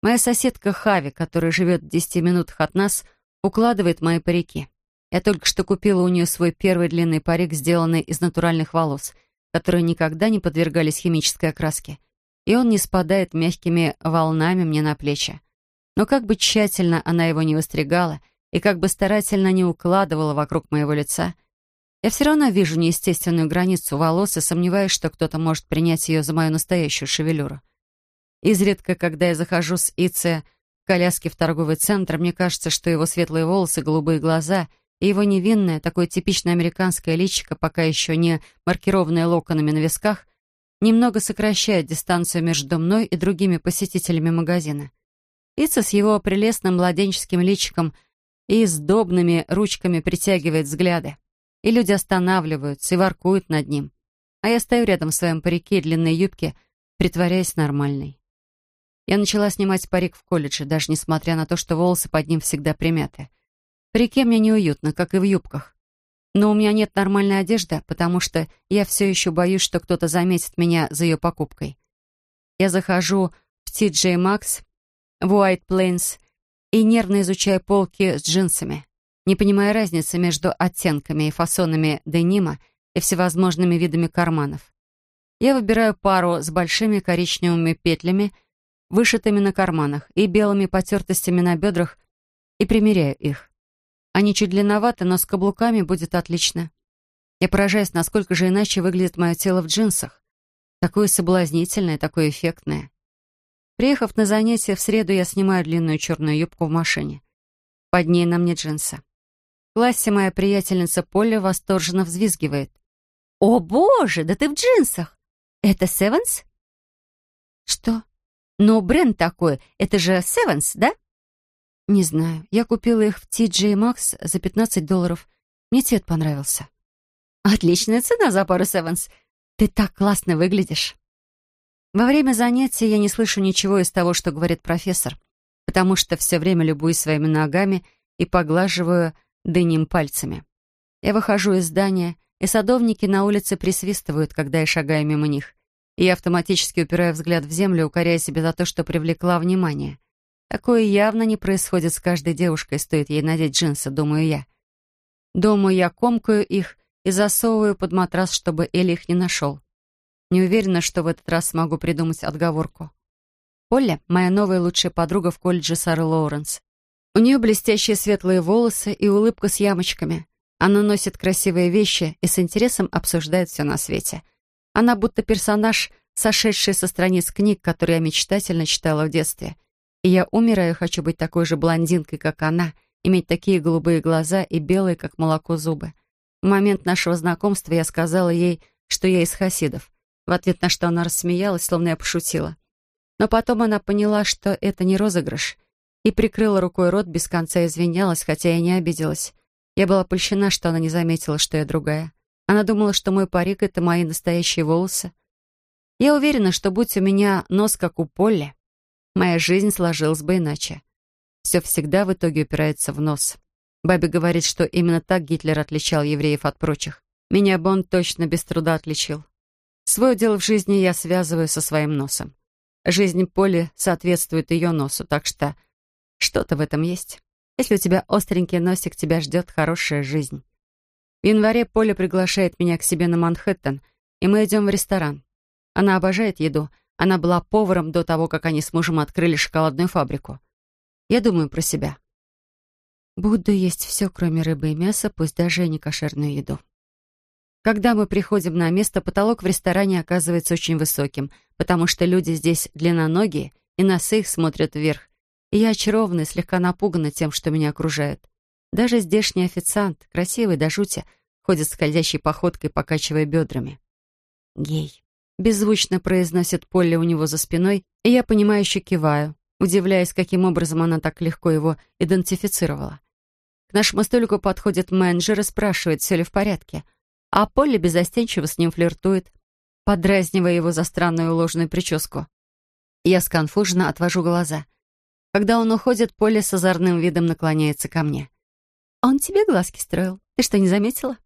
Моя соседка Хави, которая живет в десяти минутах от нас, укладывает мои парики. Я только что купила у нее свой первый длинный парик, сделанный из натуральных волос, которые никогда не подвергались химической окраске. и он не спадает мягкими волнами мне на плечи. Но как бы тщательно она его не выстригала и как бы старательно не укладывала вокруг моего лица, я все равно вижу неестественную границу волос и сомневаюсь, что кто-то может принять ее за мою настоящую шевелюру. Изредка, когда я захожу с Ице в коляске в торговый центр, мне кажется, что его светлые волосы, голубые глаза и его невинное, такое типичное американское личико, пока еще не маркированное локонами на висках, немного сокращает дистанцию между мной и другими посетителями магазина. Ица с его прелестным младенческим личиком и сдобными ручками притягивает взгляды. И люди останавливаются и воркуют над ним. А я стою рядом в своем парике и длинной юбке, притворяясь нормальной. Я начала снимать парик в колледже, даже несмотря на то, что волосы под ним всегда примяты. В парике мне неуютно, как и в юбках. Но у меня нет нормальной одежды, потому что я все еще боюсь, что кто-то заметит меня за ее покупкой. Я захожу в TJ Maxx, в White Plains и нервно изучаю полки с джинсами, не понимая разницы между оттенками и фасонами денима и всевозможными видами карманов. Я выбираю пару с большими коричневыми петлями — вышитыми на карманах и белыми потертостями на бедрах, и примеряю их. Они чуть длинноваты, но с каблуками будет отлично. Я поражаюсь, насколько же иначе выглядит мое тело в джинсах. Такое соблазнительное, такое эффектное. Приехав на занятие в среду, я снимаю длинную черную юбку в машине. Под ней на мне джинсы. В классе моя приятельница Поля восторженно взвизгивает. «О, боже, да ты в джинсах! Это Sevens?» «Что?» Ну бренд такой, это же Sevens, да? Не знаю. Я купила их в TJ Maxx за 15 долларов. Мне цвет понравился. Отличная цена за пару Sevens. Ты так классно выглядишь. Во время занятия я не слышу ничего из того, что говорит профессор, потому что все время любуюсь своими ногами и поглаживаю дынем пальцами. Я выхожу из здания, и садовники на улице присвистывают, когда я шагаю мимо них и автоматически упираю взгляд в землю, укоряя себя за то, что привлекла внимание. Такое явно не происходит с каждой девушкой, стоит ей надеть джинсы, думаю я. Думаю, я комкаю их и засовываю под матрас, чтобы Элли их не нашел. Не уверена, что в этот раз смогу придумать отговорку. Полли — моя новая лучшая подруга в колледже Сары Лоуренс. У нее блестящие светлые волосы и улыбка с ямочками. Она носит красивые вещи и с интересом обсуждает все на свете — она будто персонаж, сошедший со страниц книг, которые я мечтательно читала в детстве. И я умираю, хочу быть такой же блондинкой, как она, иметь такие голубые глаза и белые, как молоко, зубы. В момент нашего знакомства я сказала ей, что я из хасидов, в ответ на что она рассмеялась, словно я пошутила. Но потом она поняла, что это не розыгрыш, и прикрыла рукой рот, без конца извинялась, хотя я не обиделась. Я была польщена, что она не заметила, что я другая. Она думала, что мой парик — это мои настоящие волосы. Я уверена, что будь у меня нос, как у Полли, моя жизнь сложилась бы иначе. Все всегда в итоге упирается в нос. Баби говорит, что именно так Гитлер отличал евреев от прочих. Меня бы он точно без труда отличил. Свое дело в жизни я связываю со своим носом. Жизнь Поли соответствует ее носу, так что что-то в этом есть. Если у тебя остренький носик, тебя ждет хорошая жизнь. В январе Поля приглашает меня к себе на Манхэттен, и мы идем в ресторан. Она обожает еду. Она была поваром до того, как они с мужем открыли шоколадную фабрику. Я думаю про себя. Буду есть все, кроме рыбы и мяса, пусть даже и не кошерную еду. Когда мы приходим на место, потолок в ресторане оказывается очень высоким, потому что люди здесь длинноногие, и носы их смотрят вверх. И я очарована и слегка напугана тем, что меня окружает. Даже здешний официант, красивый до жути, ходит скользящей походкой, покачивая бедрами. «Гей», — беззвучно произносит Полли у него за спиной, и я понимающе киваю, удивляясь, каким образом она так легко его идентифицировала. К нашему столику подходит менеджер и спрашивает, все ли в порядке, а Полли безостенчиво с ним флиртует, подразнивая его за странную уложенную прическу. Я сконфуженно отвожу глаза. Когда он уходит, Полли с озорным видом наклоняется ко мне. «Он тебе глазки строил. Ты что, не заметила?»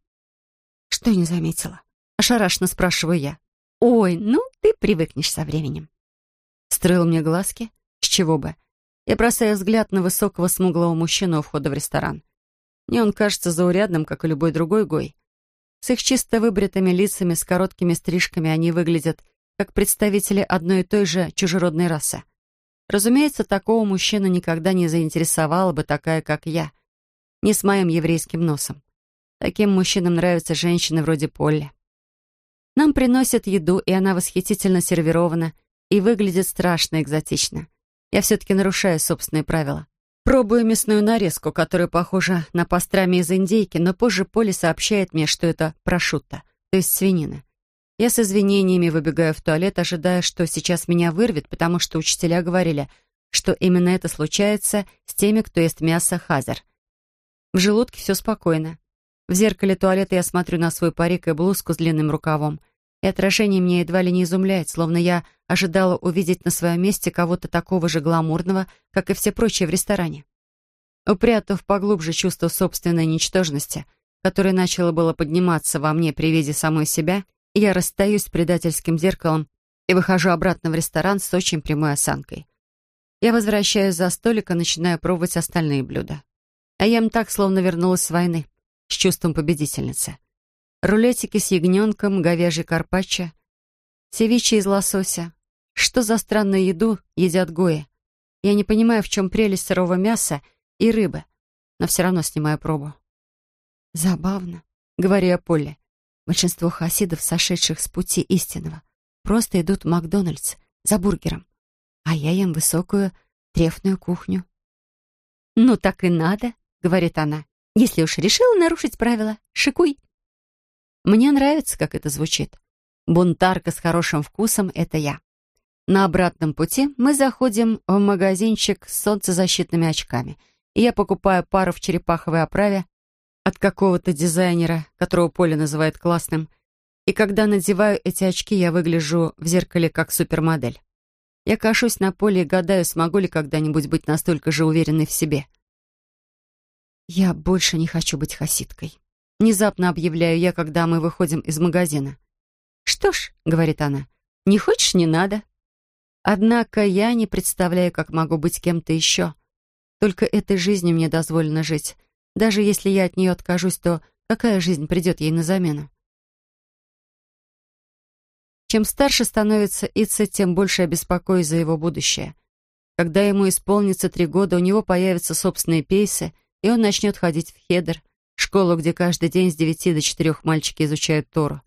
«Что не заметила?» — ошарашенно спрашиваю я. «Ой, ну, ты привыкнешь со временем». Строил мне глазки? С чего бы? Я бросаю взгляд на высокого смуглого мужчину у входа в ресторан. Мне он кажется заурядным, как и любой другой гой. С их чисто выбритыми лицами, с короткими стрижками они выглядят как представители одной и той же чужеродной расы. Разумеется, такого мужчину никогда не заинтересовала бы такая, как я. Не с моим еврейским носом. Таким мужчинам нравятся женщины вроде Полли. Нам приносят еду, и она восхитительно сервирована и выглядит страшно экзотично. Я все-таки нарушаю собственные правила. Пробую мясную нарезку, которая похожа на пастрами из индейки, но позже Поле сообщает мне, что это прошутто, то есть свинина. Я с извинениями выбегаю в туалет, ожидая, что сейчас меня вырвет, потому что учителя говорили, что именно это случается с теми, кто ест мясо хазер. В желудке все спокойно. В зеркале туалета я смотрю на свой парик и блузку с длинным рукавом, и отражение меня едва ли не изумляет, словно я ожидала увидеть на своем месте кого-то такого же гламурного, как и все прочие в ресторане. Упрятав поглубже чувство собственной ничтожности, которое начало было подниматься во мне при виде самой себя, я расстаюсь с предательским зеркалом и выхожу обратно в ресторан с очень прямой осанкой. Я возвращаюсь за столик и начинаю пробовать остальные блюда. А ем так, словно вернулась с войны с чувством победительницы. Рулетики с ягненком, говяжий карпаччо, севичи из лосося. Что за странную еду едят гои? Я не понимаю, в чем прелесть сырого мяса и рыбы, но все равно снимаю пробу. «Забавно», — говорю я Поле. Большинство хасидов, сошедших с пути истинного, просто идут в Макдональдс за бургером, а я ем высокую трефную кухню. «Ну так и надо», — говорит она. Если уж решила нарушить правила, шикуй. Мне нравится, как это звучит. Бунтарка с хорошим вкусом — это я. На обратном пути мы заходим в магазинчик с солнцезащитными очками, и я покупаю пару в черепаховой оправе от какого-то дизайнера, которого Поля называет классным, и когда надеваю эти очки, я выгляжу в зеркале как супермодель. Я кашусь на поле и гадаю, смогу ли когда-нибудь быть настолько же уверенной в себе — «Я больше не хочу быть хасидкой», — внезапно объявляю я, когда мы выходим из магазина. «Что ж», — говорит она, — «не хочешь, не надо». Однако я не представляю, как могу быть кем-то еще. Только этой жизнью мне дозволено жить. Даже если я от нее откажусь, то какая жизнь придет ей на замену? Чем старше становится Ица, тем больше я беспокоюсь за его будущее. Когда ему исполнится три года, у него появятся собственные пейсы, и он начнет ходить в Хедер, школу, где каждый день с девяти до четырех мальчики изучают Тору.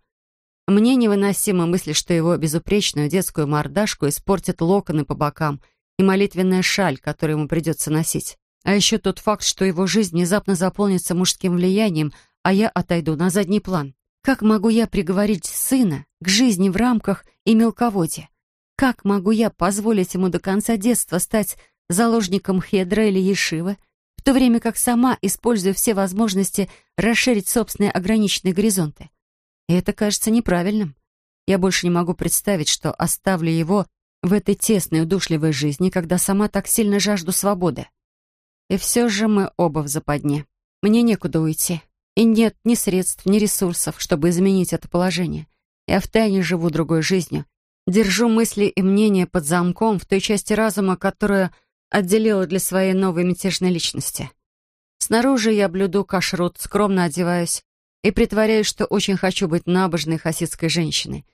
Мне невыносима мысль, что его безупречную детскую мордашку испортят локоны по бокам и молитвенная шаль, которую ему придется носить. А еще тот факт, что его жизнь внезапно заполнится мужским влиянием, а я отойду на задний план. Как могу я приговорить сына к жизни в рамках и мелководья? Как могу я позволить ему до конца детства стать заложником Хедра или Ешивы, то время как сама использую все возможности расширить собственные ограниченные горизонты. И это кажется неправильным. Я больше не могу представить, что оставлю его в этой тесной, удушливой жизни, когда сама так сильно жажду свободы. И все же мы оба в западне. Мне некуда уйти. И нет ни средств, ни ресурсов, чтобы изменить это положение. Я втайне живу другой жизнью. Держу мысли и мнения под замком в той части разума, которая отделила для своей новой мятежной личности. Снаружи я блюду кашрут, скромно одеваюсь и притворяюсь, что очень хочу быть набожной хасидской женщиной.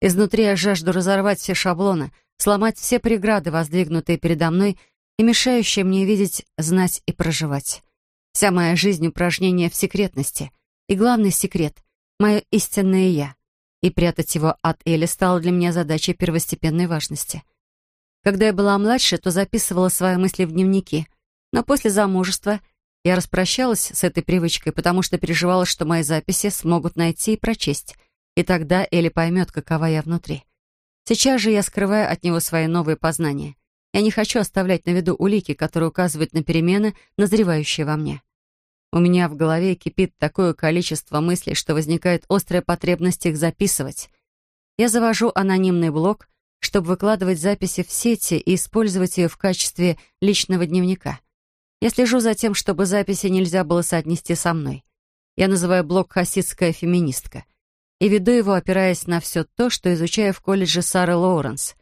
Изнутри я жажду разорвать все шаблоны, сломать все преграды, воздвигнутые передо мной и мешающие мне видеть, знать и проживать. Вся моя жизнь — упражнение в секретности. И главный секрет — мое истинное «я». И прятать его от Эли стало для меня задачей первостепенной важности — когда я была младше, то записывала свои мысли в дневники. Но после замужества я распрощалась с этой привычкой, потому что переживала, что мои записи смогут найти и прочесть. И тогда Элли поймет, какова я внутри. Сейчас же я скрываю от него свои новые познания. Я не хочу оставлять на виду улики, которые указывают на перемены, назревающие во мне. У меня в голове кипит такое количество мыслей, что возникает острая потребность их записывать. Я завожу анонимный блог, чтобы выкладывать записи в сети и использовать ее в качестве личного дневника. Я слежу за тем, чтобы записи нельзя было соотнести со мной. Я называю блог «Хасидская феминистка» и веду его, опираясь на все то, что изучаю в колледже Сары Лоуренс.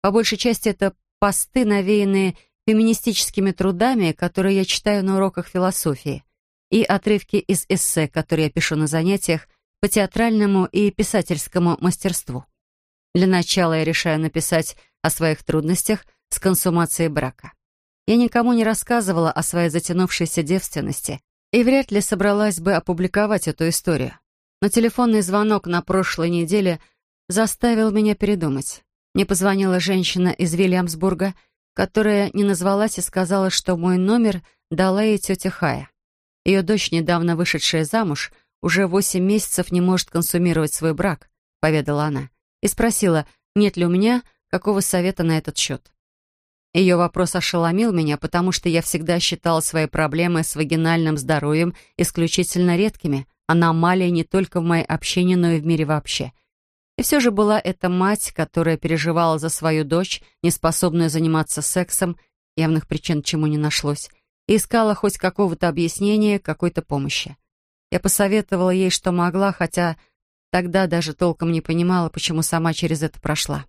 По большей части это посты, навеянные феминистическими трудами, которые я читаю на уроках философии, и отрывки из эссе, которые я пишу на занятиях по театральному и писательскому мастерству. Для начала я решаю написать о своих трудностях с консумацией брака. Я никому не рассказывала о своей затянувшейся девственности и вряд ли собралась бы опубликовать эту историю. Но телефонный звонок на прошлой неделе заставил меня передумать. Мне позвонила женщина из Вильямсбурга, которая не назвалась и сказала, что мой номер дала ей тетя Хая. Ее дочь, недавно вышедшая замуж, уже восемь месяцев не может консумировать свой брак, поведала она, и спросила, нет ли у меня какого совета на этот счет. Ее вопрос ошеломил меня, потому что я всегда считала свои проблемы с вагинальным здоровьем исключительно редкими, аномалией не только в моей общине, но и в мире вообще. И все же была эта мать, которая переживала за свою дочь, неспособную заниматься сексом, явных причин чему не нашлось, и искала хоть какого-то объяснения, какой-то помощи. Я посоветовала ей, что могла, хотя тогда даже толком не понимала, почему сама через это прошла.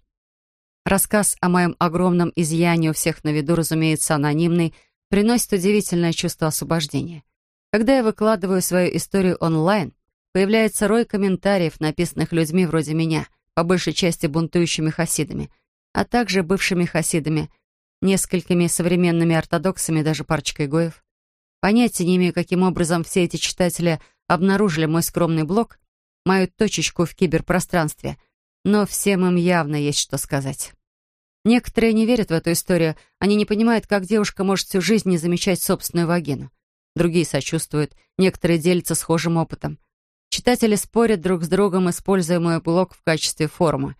Рассказ о моем огромном изъянии у всех на виду, разумеется, анонимный, приносит удивительное чувство освобождения. Когда я выкладываю свою историю онлайн, появляется рой комментариев, написанных людьми вроде меня, по большей части бунтующими хасидами, а также бывшими хасидами, несколькими современными ортодоксами, даже парочкой гоев. Понятия не имею, каким образом все эти читатели обнаружили мой скромный блог, мою точечку в киберпространстве — но всем им явно есть что сказать. Некоторые не верят в эту историю, они не понимают, как девушка может всю жизнь не замечать собственную вагину. Другие сочувствуют, некоторые делятся схожим опытом. Читатели спорят друг с другом, используя мой блог в качестве форума,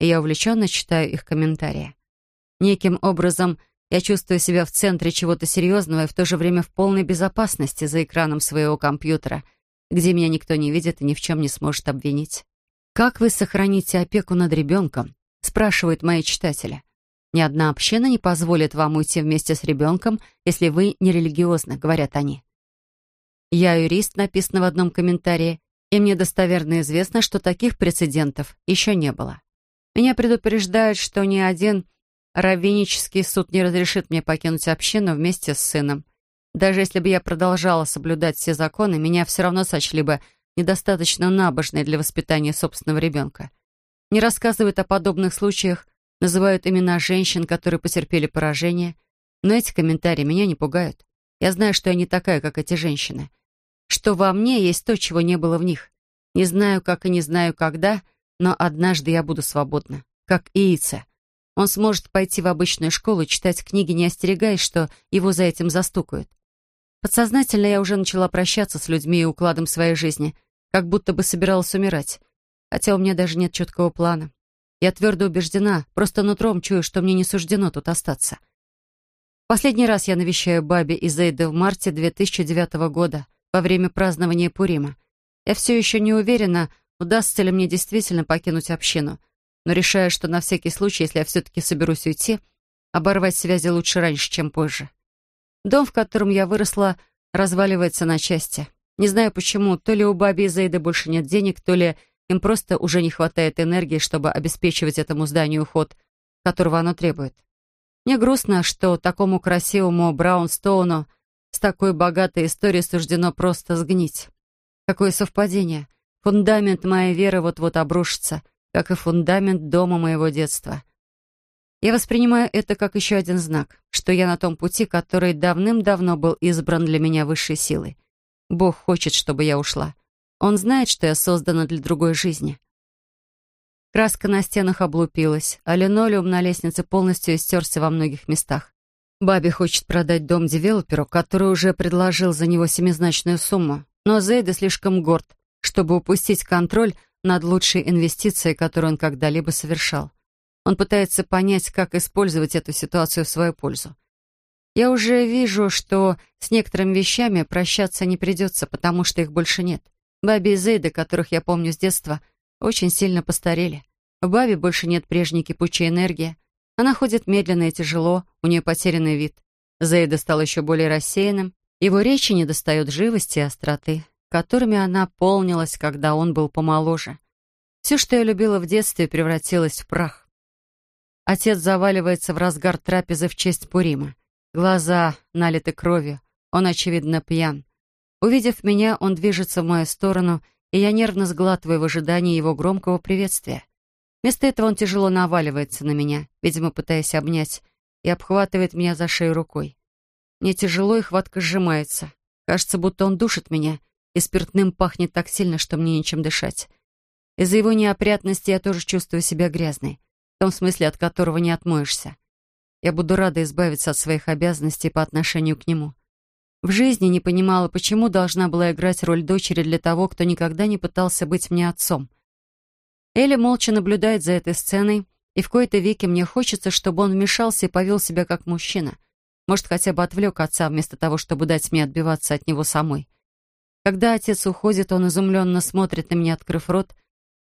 и я увлеченно читаю их комментарии. Неким образом я чувствую себя в центре чего-то серьезного и в то же время в полной безопасности за экраном своего компьютера, где меня никто не видит и ни в чем не сможет обвинить. «Как вы сохраните опеку над ребенком?» — спрашивают мои читатели. «Ни одна община не позволит вам уйти вместе с ребенком, если вы не религиозны», — говорят они. «Я юрист», написано в одном комментарии, и мне достоверно известно, что таких прецедентов еще не было. Меня предупреждают, что ни один раввинический суд не разрешит мне покинуть общину вместе с сыном. Даже если бы я продолжала соблюдать все законы, меня все равно сочли бы недостаточно набожной для воспитания собственного ребенка. Не рассказывают о подобных случаях, называют имена женщин, которые потерпели поражение. Но эти комментарии меня не пугают. Я знаю, что я не такая, как эти женщины. Что во мне есть то, чего не было в них. Не знаю, как и не знаю, когда, но однажды я буду свободна. Как Иица. Он сможет пойти в обычную школу читать книги, не остерегаясь, что его за этим застукают. Подсознательно я уже начала прощаться с людьми и укладом своей жизни — как будто бы собиралась умирать. Хотя у меня даже нет четкого плана. Я твердо убеждена, просто нутром чую, что мне не суждено тут остаться. Последний раз я навещаю Баби и Зейда в марте 2009 года, во время празднования Пурима. Я все еще не уверена, удастся ли мне действительно покинуть общину, но решаю, что на всякий случай, если я все-таки соберусь уйти, оборвать связи лучше раньше, чем позже. Дом, в котором я выросла, разваливается на части. Не знаю почему, то ли у Баби и Зейда больше нет денег, то ли им просто уже не хватает энергии, чтобы обеспечивать этому зданию уход, которого оно требует. Мне грустно, что такому красивому Браунстоуну с такой богатой историей суждено просто сгнить. Какое совпадение. Фундамент моей веры вот-вот обрушится, как и фундамент дома моего детства. Я воспринимаю это как еще один знак, что я на том пути, который давным-давно был избран для меня высшей силой. Бог хочет, чтобы я ушла. Он знает, что я создана для другой жизни. Краска на стенах облупилась, а линолеум на лестнице полностью истерся во многих местах. Баби хочет продать дом девелоперу, который уже предложил за него семизначную сумму, но Зейда слишком горд, чтобы упустить контроль над лучшей инвестицией, которую он когда-либо совершал. Он пытается понять, как использовать эту ситуацию в свою пользу. Я уже вижу, что с некоторыми вещами прощаться не придется, потому что их больше нет. Баби и Зейда, которых я помню с детства, очень сильно постарели. В Бабе больше нет прежней кипучей энергии. Она ходит медленно и тяжело, у нее потерянный вид. Зейда стал еще более рассеянным. Его речи не достает живости и остроты, которыми она полнилась, когда он был помоложе. Все, что я любила в детстве, превратилось в прах. Отец заваливается в разгар трапезы в честь Пурима. Глаза налиты кровью. Он, очевидно, пьян. Увидев меня, он движется в мою сторону, и я нервно сглатываю в ожидании его громкого приветствия. Вместо этого он тяжело наваливается на меня, видимо, пытаясь обнять, и обхватывает меня за шею рукой. Мне тяжело, и хватка сжимается. Кажется, будто он душит меня, и спиртным пахнет так сильно, что мне нечем дышать. Из-за его неопрятности я тоже чувствую себя грязной, том смысле, от которого не отмоешься. Я буду рада избавиться от своих обязанностей по отношению к нему. В жизни не понимала, почему должна была играть роль дочери для того, кто никогда не пытался быть мне отцом. Элли молча наблюдает за этой сценой, и в кои-то веки мне хочется, чтобы он вмешался и повел себя как мужчина. Может, хотя бы отвлек отца, вместо того, чтобы дать мне отбиваться от него самой. Когда отец уходит, он изумленно смотрит на меня, открыв рот,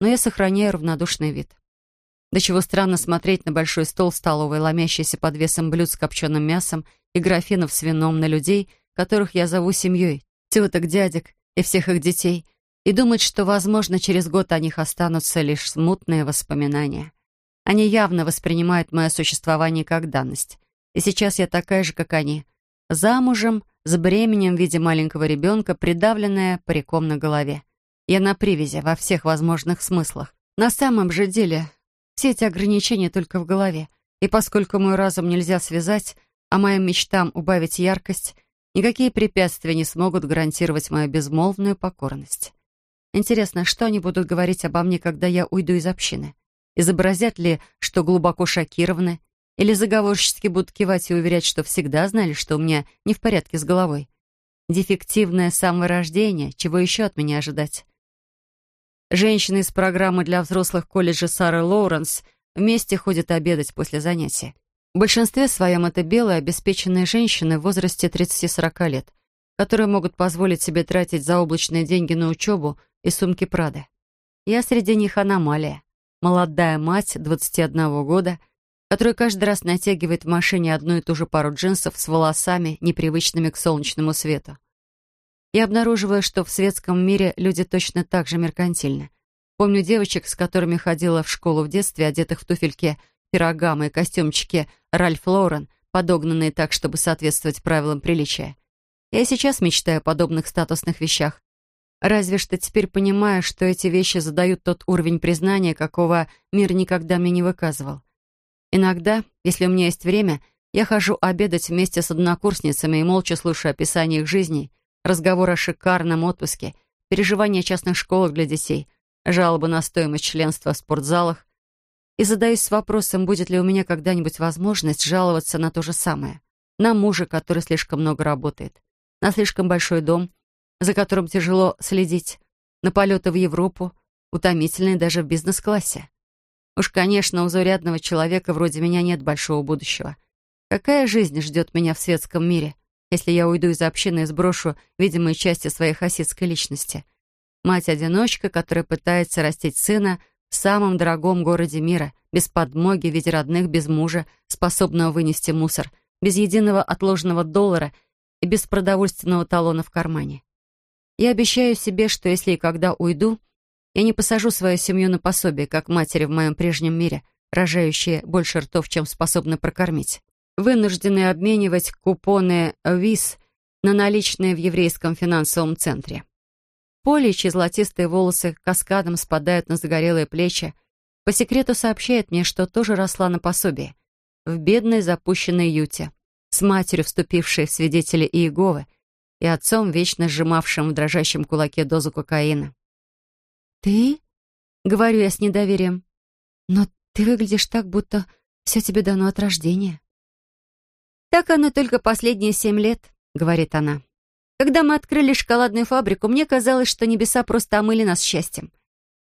но я сохраняю равнодушный вид. До чего странно смотреть на большой стол столовой, ломящийся под весом блюд с копченым мясом и графинов с вином на людей, которых я зову семьей, теток, дядек и всех их детей, и думать, что, возможно, через год о них останутся лишь смутные воспоминания. Они явно воспринимают мое существование как данность. И сейчас я такая же, как они. Замужем, с бременем в виде маленького ребенка, придавленная париком на голове. Я на привязи во всех возможных смыслах. На самом же деле, все эти ограничения только в голове. И поскольку мой разум нельзя связать, а моим мечтам убавить яркость, никакие препятствия не смогут гарантировать мою безмолвную покорность. Интересно, что они будут говорить обо мне, когда я уйду из общины? Изобразят ли, что глубоко шокированы, или заговорщически будут кивать и уверять, что всегда знали, что у меня не в порядке с головой. Дефективное саморождение, чего еще от меня ожидать? Женщины из программы для взрослых колледжа Сары Лоуренс вместе ходят обедать после занятия. В большинстве своем это белые, обеспеченные женщины в возрасте 30-40 лет, которые могут позволить себе тратить заоблачные деньги на учебу и сумки Прада. Я среди них аномалия. Молодая мать, 21 года — который каждый раз натягивает в машине одну и ту же пару джинсов с волосами, непривычными к солнечному свету. Я обнаруживаю, что в светском мире люди точно так же меркантильны. Помню девочек, с которыми ходила в школу в детстве, одетых в туфельки пирогамы и костюмчики Ральф Лорен, подогнанные так, чтобы соответствовать правилам приличия. Я и сейчас мечтаю о подобных статусных вещах. Разве что теперь понимаю, что эти вещи задают тот уровень признания, какого мир никогда мне не выказывал. Иногда, если у меня есть время, я хожу обедать вместе с однокурсницами и молча слушаю описание их жизней, разговоры о шикарном отпуске, переживания частных школах для детей, жалобы на стоимость членства в спортзалах и задаюсь вопросом, будет ли у меня когда-нибудь возможность жаловаться на то же самое. На мужа, который слишком много работает, на слишком большой дом, за которым тяжело следить, на полеты в Европу, утомительные даже в бизнес-классе. Уж, конечно, у заурядного человека вроде меня нет большого будущего. Какая жизнь ждет меня в светском мире, если я уйду из общины и сброшу видимые части своей хасидской личности? Мать-одиночка, которая пытается растить сына в самом дорогом городе мира, без подмоги в виде родных, без мужа, способного вынести мусор, без единого отложенного доллара и без продовольственного талона в кармане. Я обещаю себе, что если и когда уйду, я не посажу свою семью на пособие, как матери в моем прежнем мире, рожающие больше ртов, чем способны прокормить. Вынуждены обменивать купоны ВИЗ на наличные в еврейском финансовом центре. Поле, чьи золотистые волосы каскадом спадают на загорелые плечи, по секрету сообщает мне, что тоже росла на пособие. В бедной запущенной юте, с матерью, вступившей в свидетели Иеговы, и отцом, вечно сжимавшим в дрожащем кулаке дозу кокаина. «Ты?» — говорю я с недоверием. «Но ты выглядишь так, будто все тебе дано от рождения». «Так оно только последние семь лет», — говорит она. «Когда мы открыли шоколадную фабрику, мне казалось, что небеса просто омыли нас счастьем.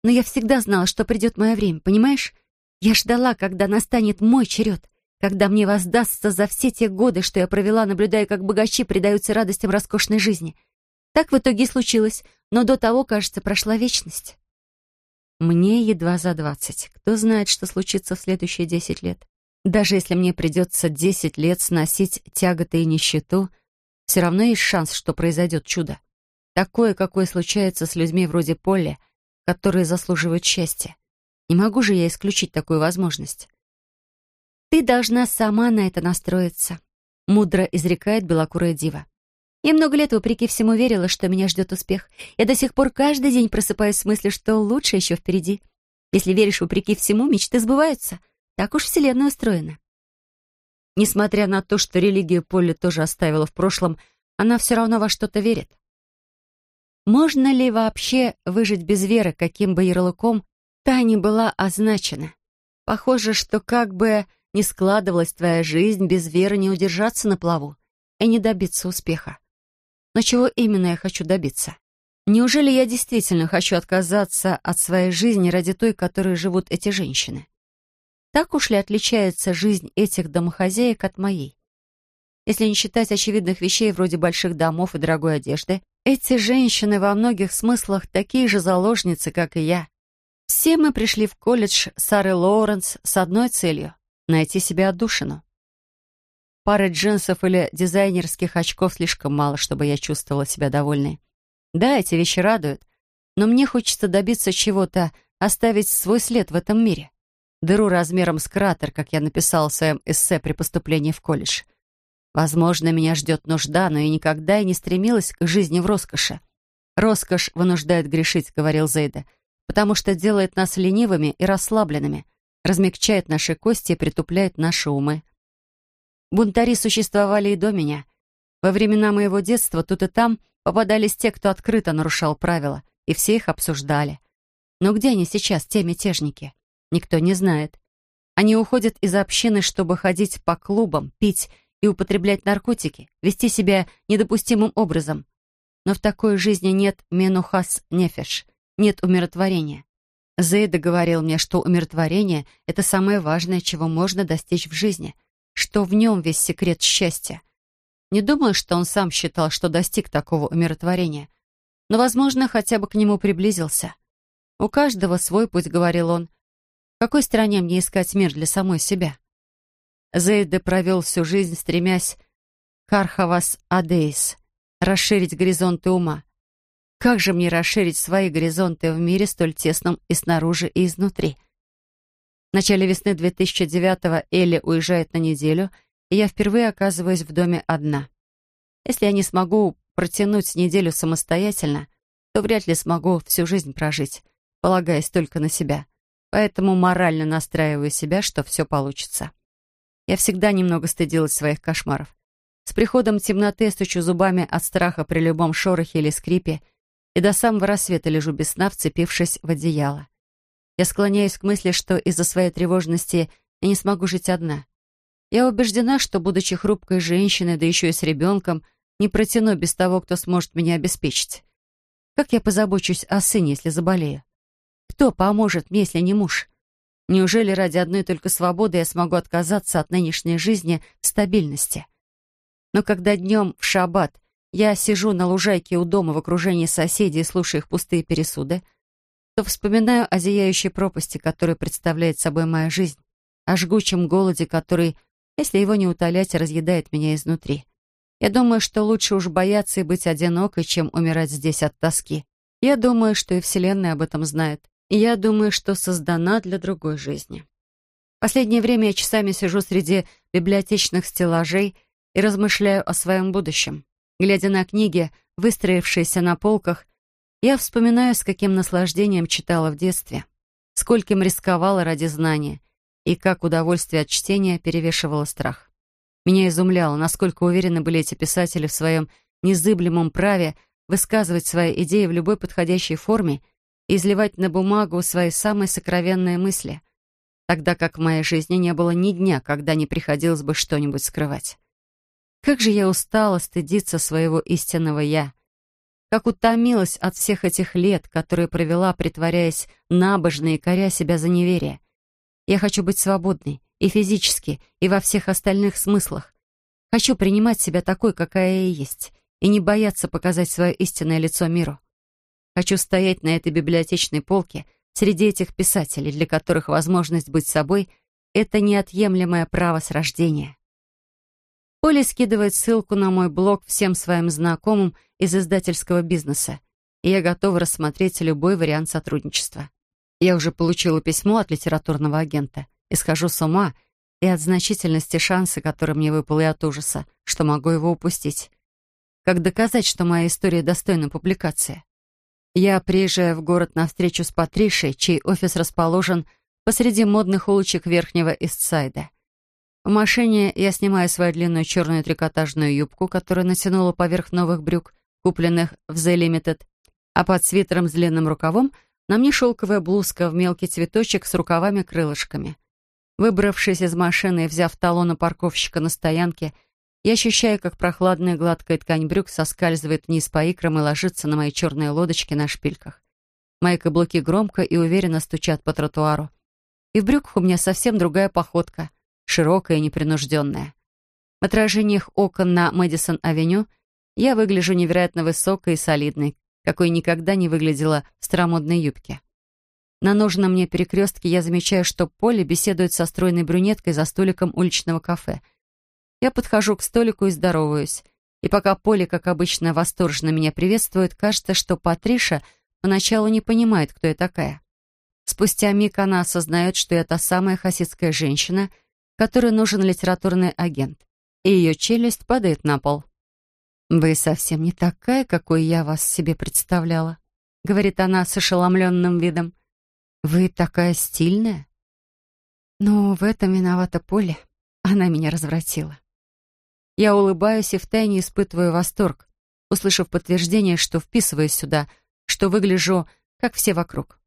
Но я всегда знала, что придет мое время, понимаешь? Я ждала, когда настанет мой черед, когда мне воздастся за все те годы, что я провела, наблюдая, как богачи предаются радостям роскошной жизни. Так в итоге и случилось, но до того, кажется, прошла вечность». Мне едва за двадцать. Кто знает, что случится в следующие десять лет? Даже если мне придется десять лет сносить тяготы и нищету, все равно есть шанс, что произойдет чудо. Такое, какое случается с людьми вроде Полли, которые заслуживают счастья. Не могу же я исключить такую возможность. «Ты должна сама на это настроиться», — мудро изрекает белокурая дива. Я много лет, вопреки всему, верила, что меня ждет успех. Я до сих пор каждый день просыпаюсь с мыслью, что лучше еще впереди. Если веришь вопреки всему, мечты сбываются. Так уж Вселенная устроена. Несмотря на то, что религию Полли тоже оставила в прошлом, она все равно во что-то верит. Можно ли вообще выжить без веры, каким бы ярлыком та ни была означена? Похоже, что как бы ни складывалась твоя жизнь, без веры не удержаться на плаву и не добиться успеха. Но чего именно я хочу добиться? Неужели я действительно хочу отказаться от своей жизни ради той, которой живут эти женщины? Так уж ли отличается жизнь этих домохозяек от моей? Если не считать очевидных вещей вроде больших домов и дорогой одежды, эти женщины во многих смыслах такие же заложницы, как и я. Все мы пришли в колледж Сары Лоуренс с одной целью — найти себе отдушину. Пары джинсов или дизайнерских очков слишком мало, чтобы я чувствовала себя довольной. Да, эти вещи радуют, но мне хочется добиться чего-то, оставить свой след в этом мире. Дыру размером с кратер, как я написал в своем эссе при поступлении в колледж. Возможно, меня ждет нужда, но я никогда и не стремилась к жизни в роскоши. «Роскошь вынуждает грешить», — говорил Зейда, «потому что делает нас ленивыми и расслабленными, размягчает наши кости и притупляет наши умы». Бунтари существовали и до меня. Во времена моего детства тут и там — Попадались те, кто открыто нарушал правила, и все их обсуждали. Но где они сейчас, те мятежники? Никто не знает. Они уходят из общины, чтобы ходить по клубам, пить и употреблять наркотики, вести себя недопустимым образом. Но в такой жизни нет менухас нефеш, нет умиротворения. Зейда говорил мне, что умиротворение — это самое важное, чего можно достичь в жизни, что в нем весь секрет счастья — не думаю, что он сам считал, что достиг такого умиротворения. Но, возможно, хотя бы к нему приблизился. «У каждого свой путь», — говорил он. «В какой стране мне искать мир для самой себя?» Зейде провел всю жизнь, стремясь к Архавас Адейс, расширить горизонты ума. Как же мне расширить свои горизонты в мире столь тесном и снаружи, и изнутри? В начале весны 2009-го Элли уезжает на неделю — и я впервые оказываюсь в доме одна. Если я не смогу протянуть неделю самостоятельно, то вряд ли смогу всю жизнь прожить, полагаясь только на себя. Поэтому морально настраиваю себя, что все получится. Я всегда немного стыдилась своих кошмаров. С приходом темноты стучу зубами от страха при любом шорохе или скрипе, и до самого рассвета лежу без сна, вцепившись в одеяло. Я склоняюсь к мысли, что из-за своей тревожности я не смогу жить одна. Я убеждена, что, будучи хрупкой женщиной, да еще и с ребенком, не протяну без того, кто сможет меня обеспечить. Как я позабочусь о сыне, если заболею? Кто поможет мне, если не муж? Неужели ради одной только свободы я смогу отказаться от нынешней жизни в стабильности? Но когда днем в шаббат я сижу на лужайке у дома в окружении соседей и их пустые пересуды, то вспоминаю о зияющей пропасти, которую представляет собой моя жизнь, о жгучем голоде, который если его не утолять, разъедает меня изнутри. Я думаю, что лучше уж бояться и быть одинокой, чем умирать здесь от тоски. Я думаю, что и Вселенная об этом знает. И я думаю, что создана для другой жизни. Последнее время я часами сижу среди библиотечных стеллажей и размышляю о своем будущем. Глядя на книги, выстроившиеся на полках, я вспоминаю, с каким наслаждением читала в детстве, скольким рисковала ради знания — и как удовольствие от чтения перевешивало страх. Меня изумляло, насколько уверены были эти писатели в своем незыблемом праве высказывать свои идеи в любой подходящей форме изливать на бумагу свои самые сокровенные мысли, тогда как в моей жизни не было ни дня, когда не приходилось бы что-нибудь скрывать. Как же я устала стыдиться своего истинного «я», как утомилась от всех этих лет, которые провела, притворяясь набожной и коря себя за неверие. Я хочу быть свободной и физически, и во всех остальных смыслах. Хочу принимать себя такой, какая я есть, и не бояться показать свое истинное лицо миру. Хочу стоять на этой библиотечной полке среди этих писателей, для которых возможность быть собой — это неотъемлемое право с рождения. Оля скидывает ссылку на мой блог всем своим знакомым из издательского бизнеса, и я готова рассмотреть любой вариант сотрудничества. Я уже получила письмо от литературного агента и схожу с ума и от значительности шанса, который мне выпал, и от ужаса, что могу его упустить. Как доказать, что моя история достойна публикации? Я приезжаю в город на встречу с Патришей, чей офис расположен посреди модных улочек Верхнего Истсайда. В машине я снимаю свою длинную черную трикотажную юбку, которую натянула поверх новых брюк, купленных в The Limited, а под свитером с длинным рукавом на мне шелковая блузка в мелкий цветочек с рукавами-крылышками. Выбравшись из машины и взяв талон у парковщика на стоянке, я ощущаю, как прохладная гладкая ткань брюк соскальзывает вниз по икрам и ложится на мои черные лодочки на шпильках. Мои каблуки громко и уверенно стучат по тротуару. И в брюках у меня совсем другая походка — широкая и непринужденная. В отражениях окон на Мэдисон-авеню я выгляжу невероятно высокой и солидной, какой никогда не выглядела в старомодной юбке. На нужном мне перекрестке я замечаю, что Поле беседует со стройной брюнеткой за столиком уличного кафе. Я подхожу к столику и здороваюсь. И пока Поле, как обычно, восторженно меня приветствует, кажется, что Патриша поначалу не понимает, кто я такая. Спустя миг она осознает, что я та самая хасидская женщина — которой нужен литературный агент, и ее челюсть падает на пол. «Вы совсем не такая, какой я вас себе представляла», — говорит она с ошеломленным видом. «Вы такая стильная». Но в этом виновата Поле. Она меня развратила. Я улыбаюсь и втайне испытываю восторг, услышав подтверждение, что вписываюсь сюда, что выгляжу, как все вокруг.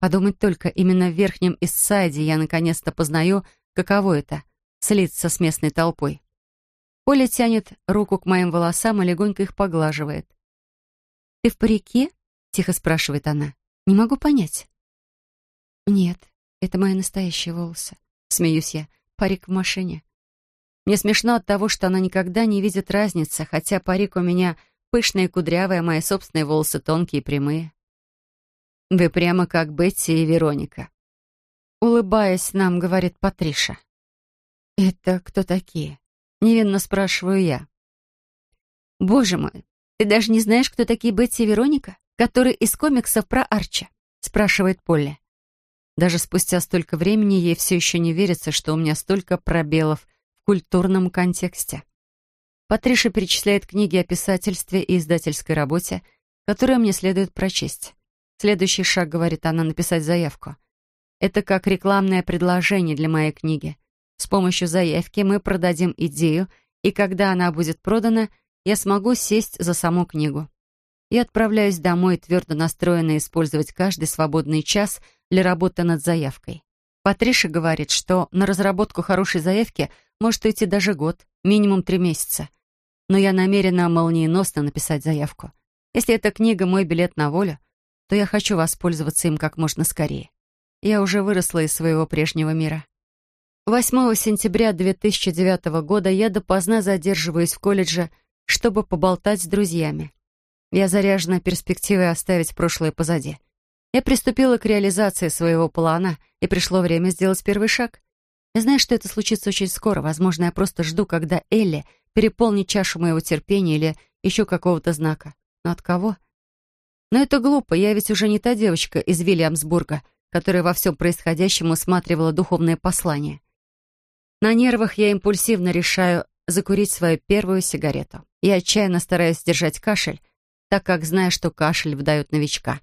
Подумать только, именно в Верхнем Иссайде я наконец-то познаю, Каково это — слиться с местной толпой? Оля тянет руку к моим волосам и легонько их поглаживает. «Ты в парике?» — тихо спрашивает она. «Не могу понять». «Нет, это мои настоящие волосы», — смеюсь я. «Парик в машине». Мне смешно от того, что она никогда не видит разницы, хотя парик у меня пышный и кудрявый, а мои собственные волосы тонкие и прямые. «Вы прямо как Бетти и Вероника», Улыбаясь нам, говорит Патриша. «Это кто такие?» Невинно спрашиваю я. «Боже мой, ты даже не знаешь, кто такие Бетти и Вероника, которые из комиксов про Арча?» спрашивает Полли. Даже спустя столько времени ей все еще не верится, что у меня столько пробелов культурном контексте. Патриша перечисляет книги о писательстве и издательской работе, которые мне следует прочесть. Следующий шаг, говорит она, написать заявку. Это как рекламное предложение для моей книги. С помощью заявки мы продадим идею, и когда она будет продана, я смогу сесть за саму книгу. Я отправляюсь домой, твердо настроенная использовать каждый свободный час для работы над заявкой. Патриша говорит, что на разработку хорошей заявки может уйти даже год, минимум три месяца. Но я намерена молниеносно написать заявку. Если эта книга мой билет на волю, то я хочу воспользоваться им как можно скорее. Я уже выросла из своего прежнего мира. 8 сентября 2009 года я допоздна задерживаюсь в колледже, чтобы поболтать с друзьями. Я заряжена перспективой оставить прошлое позади. Я приступила к реализации своего плана, и пришло время сделать первый шаг. Я знаю, что это случится очень скоро. Возможно, я просто жду, когда Элли переполнит чашу моего терпения или еще какого-то знака. Но от кого? Но это глупо, я ведь уже не та девочка из Вильямсбурга — которая во всем происходящем усматривала духовное послание. На нервах я импульсивно решаю закурить свою первую сигарету. Я отчаянно стараюсь сдержать кашель, так как знаю, что кашель вдает новичка.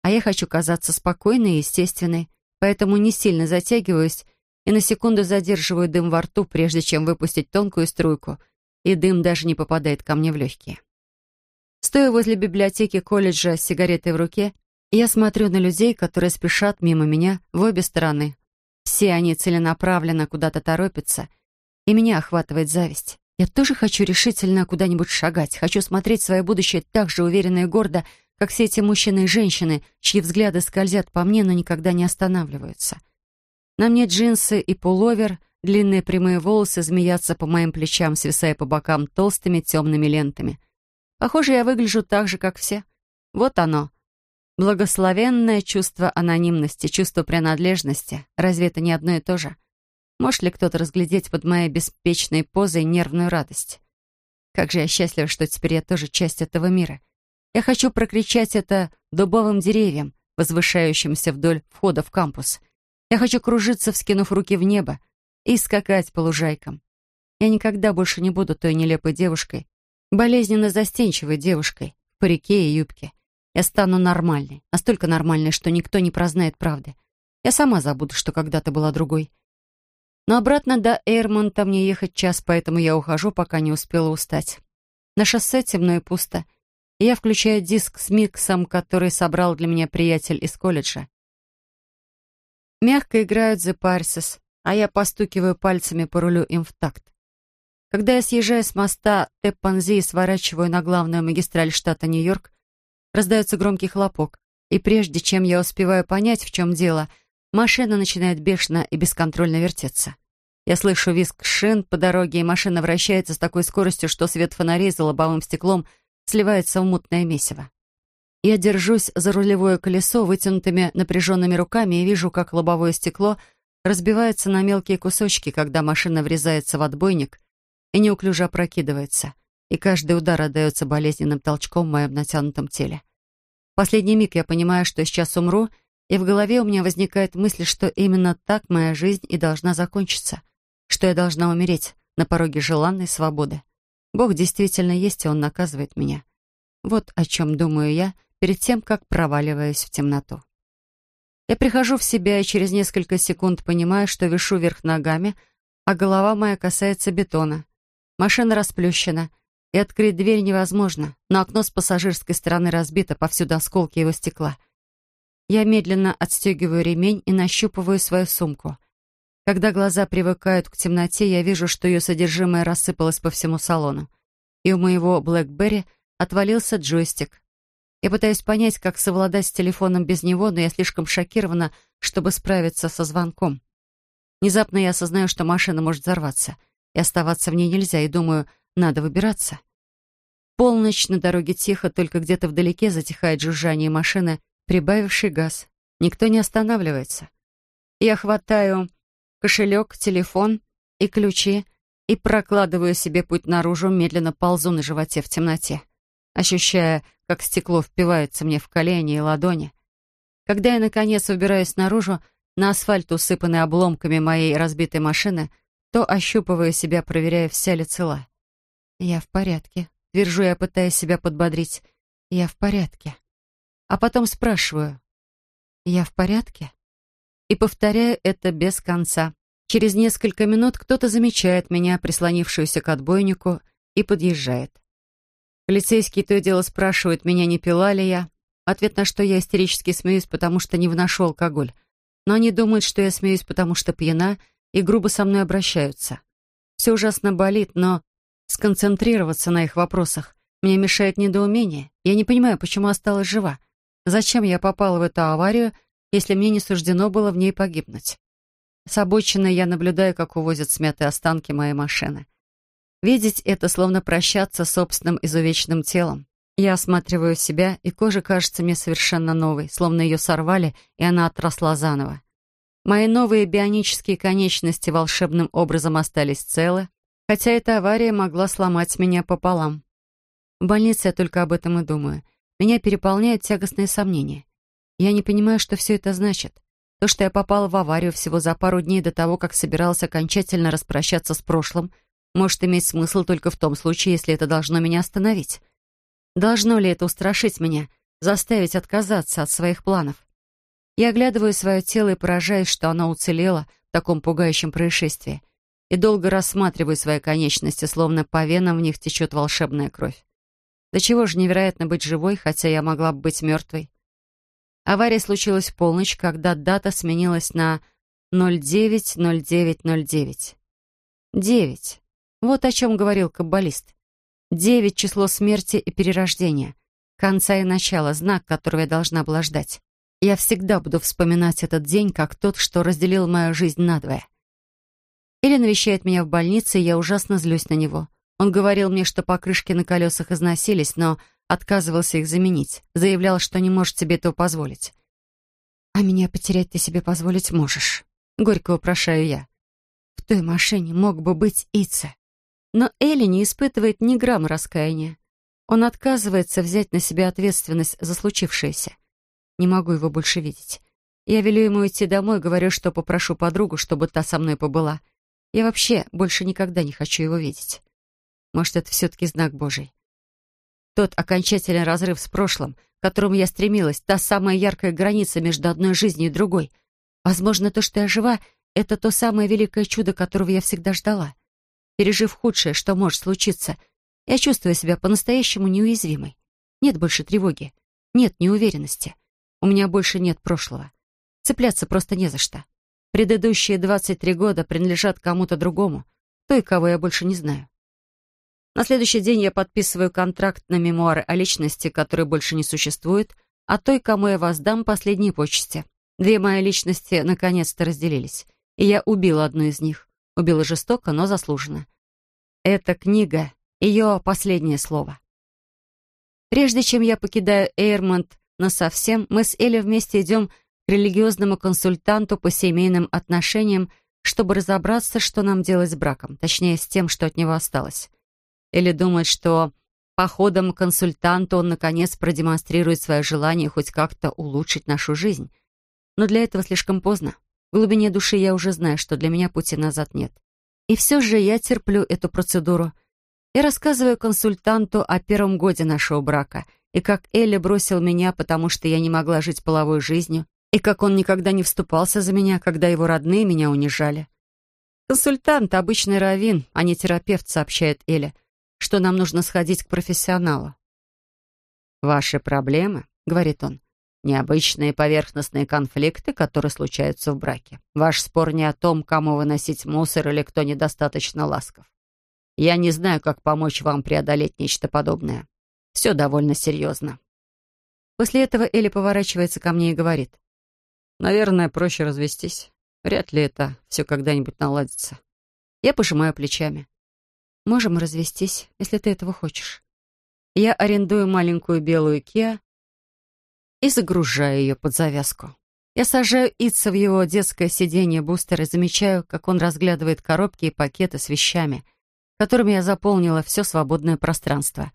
А я хочу казаться спокойной и естественной, поэтому не сильно затягиваюсь и на секунду задерживаю дым во рту, прежде чем выпустить тонкую струйку, и дым даже не попадает ко мне в легкие. Стоя возле библиотеки колледжа с сигаретой в руке, я смотрю на людей, которые спешат мимо меня в обе стороны. Все они целенаправленно куда-то торопятся, и меня охватывает зависть. Я тоже хочу решительно куда-нибудь шагать, хочу смотреть свое будущее так же уверенно и гордо, как все эти мужчины и женщины, чьи взгляды скользят по мне, но никогда не останавливаются. На мне джинсы и пуловер, длинные прямые волосы змеятся по моим плечам, свисая по бокам толстыми темными лентами. Похоже, я выгляжу так же, как все. Вот оно, Благословенное чувство анонимности, чувство принадлежности. Разве это не одно и то же? Может ли кто-то разглядеть под моей беспечной позой нервную радость? Как же я счастлива, что теперь я тоже часть этого мира. Я хочу прокричать это дубовым деревьям, возвышающимся вдоль входа в кампус. Я хочу кружиться, вскинув руки в небо, и скакать по лужайкам. Я никогда больше не буду той нелепой девушкой, болезненно застенчивой девушкой, в парике и юбке. Я стану нормальной, настолько нормальной, что никто не прознает правды. Я сама забуду, что когда-то была другой. Но обратно до Эйрмонта мне ехать час, поэтому я ухожу, пока не успела устать. На шоссе темно и пусто. Я включаю диск с миксом, который собрал для меня приятель из колледжа. Мягко играют The Parses, а я постукиваю пальцами по рулю им в такт. Когда я съезжаю с моста Теппанзи и сворачиваю на главную магистраль штата Нью-Йорк, раздается громкий хлопок, и прежде чем я успеваю понять, в чем дело — Машина начинает бешено и бесконтрольно вертеться. Я слышу визг шин по дороге, и машина вращается с такой скоростью, что свет фонарей за лобовым стеклом сливается в мутное месиво. Я держусь за рулевое колесо вытянутыми напряженными руками и вижу, как лобовое стекло разбивается на мелкие кусочки, когда машина врезается в отбойник и неуклюже опрокидывается, и каждый удар отдается болезненным толчком в моем натянутом теле. В последний миг я понимаю, что сейчас умру — и в голове у меня возникает мысль, что именно так моя жизнь и должна закончиться, что я должна умереть на пороге желанной свободы. Бог действительно есть, и Он наказывает меня. Вот о чем думаю я перед тем, как проваливаюсь в темноту. Я прихожу в себя и через несколько секунд понимаю, что вишу вверх ногами, а голова моя касается бетона. Машина расплющена, и открыть дверь невозможно, но окно с пассажирской стороны разбито, повсюду осколки его стекла. Я медленно отстегиваю ремень и нащупываю свою сумку. Когда глаза привыкают к темноте, я вижу, что ее содержимое рассыпалось по всему салону. И у моего Блэкберри отвалился джойстик. Я пытаюсь понять, как совладать с телефоном без него, но я слишком шокирована, чтобы справиться со звонком. Внезапно я осознаю, что машина может взорваться, и оставаться в ней нельзя, и думаю, надо выбираться. Полночь на дороге тихо, только где-то вдалеке затихает жужжание машины, прибавивший газ. Никто не останавливается. Я хватаю кошелек, телефон и ключи и прокладываю себе путь наружу, медленно ползу на животе в темноте, ощущая, как стекло впивается мне в колени и ладони. Когда я, наконец, выбираюсь наружу, на асфальт, усыпанный обломками моей разбитой машины, то ощупываю себя, проверяя, вся ли цела. «Я в порядке», — твержу я, пытаясь себя подбодрить. «Я в порядке» а потом спрашиваю, «Я в порядке?» И повторяю это без конца. Через несколько минут кто-то замечает меня, прислонившуюся к отбойнику, и подъезжает. Полицейский то и дело спрашивает меня, не пила ли я. Ответ на что я истерически смеюсь, потому что не вношу алкоголь. Но они думают, что я смеюсь, потому что пьяна, и грубо со мной обращаются. Все ужасно болит, но сконцентрироваться на их вопросах мне мешает недоумение. Я не понимаю, почему осталась жива. Зачем я попала в эту аварию, если мне не суждено было в ней погибнуть? С обочины я наблюдаю, как увозят смятые останки моей машины. Видеть это, словно прощаться с собственным изувеченным телом. Я осматриваю себя, и кожа кажется мне совершенно новой, словно ее сорвали, и она отросла заново. Мои новые бионические конечности волшебным образом остались целы, хотя эта авария могла сломать меня пополам. В больнице я только об этом и думаю — меня переполняют тягостные сомнения. Я не понимаю, что все это значит. То, что я попала в аварию всего за пару дней до того, как собиралась окончательно распрощаться с прошлым, может иметь смысл только в том случае, если это должно меня остановить. Должно ли это устрашить меня, заставить отказаться от своих планов? Я оглядываю свое тело и поражаюсь, что оно уцелело в таком пугающем происшествии, и долго рассматриваю свои конечности, словно по венам в них течет волшебная кровь. До чего же невероятно быть живой, хотя я могла бы быть мертвой. Авария случилась в полночь, когда дата сменилась на 090909. Девять. Вот о чем говорил каббалист. Девять — число смерти и перерождения. Конца и начала, знак, которого я должна была ждать. Я всегда буду вспоминать этот день как тот, что разделил мою жизнь надвое. Или навещает меня в больнице, и я ужасно злюсь на него. Он говорил мне, что покрышки на колесах износились, но отказывался их заменить. Заявлял, что не может себе этого позволить. «А меня потерять ты себе позволить можешь», — горько вопрошаю я. «В той машине мог бы быть Ица». Но Элли не испытывает ни грамма раскаяния. Он отказывается взять на себя ответственность за случившееся. Не могу его больше видеть. Я велю ему идти домой, говорю, что попрошу подругу, чтобы та со мной побыла. Я вообще больше никогда не хочу его видеть. Может, это все-таки знак Божий. Тот окончательный разрыв с прошлым к которому я стремилась, та самая яркая граница между одной жизнью и другой. Возможно, то, что я жива, это то самое великое чудо, которого я всегда ждала. Пережив худшее, что может случиться, я чувствую себя по-настоящему неуязвимой. Нет больше тревоги, нет неуверенности. У меня больше нет прошлого. Цепляться просто не за что. Предыдущие 23 года принадлежат кому-то другому, той, кого я больше не знаю. На следующий день я подписываю контракт на мемуары о личности, которой больше не существует, а той, кому я воздам последние почести. Две мои личности наконец-то разделились, и я убила одну из них. Убила жестоко, но заслуженно. Эта книга — ее последнее слово. Прежде чем я покидаю Эйрмонт насовсем, мы с Элли вместе идем к религиозному консультанту по семейным отношениям, чтобы разобраться, что нам делать с браком, точнее, с тем, что от него осталось. Или думает, что походом к консультанту он, наконец, продемонстрирует свое желание хоть как-то улучшить нашу жизнь. Но для этого слишком поздно. В глубине души я уже знаю, что для меня пути назад нет. И все же я терплю эту процедуру. Я рассказываю консультанту о первом годе нашего брака и как Элли бросил меня, потому что я не могла жить половой жизнью, и как он никогда не вступался за меня, когда его родные меня унижали. Консультант — обычный раввин, а не терапевт, сообщает Эля, что нам нужно сходить к профессионалу. «Ваши проблемы», — говорит он, — «необычные поверхностные конфликты, которые случаются в браке. Ваш спор не о том, кому выносить мусор или кто недостаточно ласков. Я не знаю, как помочь вам преодолеть нечто подобное. Все довольно серьезно». После этого Элли поворачивается ко мне и говорит. «Наверное, проще развестись. Вряд ли это все когда-нибудь наладится». Я пожимаю плечами. Можем развестись, если ты этого хочешь. Я арендую маленькую белую Киа и загружаю ее под завязку. Я сажаю Итса в его детское сиденье бустера и замечаю, как он разглядывает коробки и пакеты с вещами, которыми я заполнила все свободное пространство.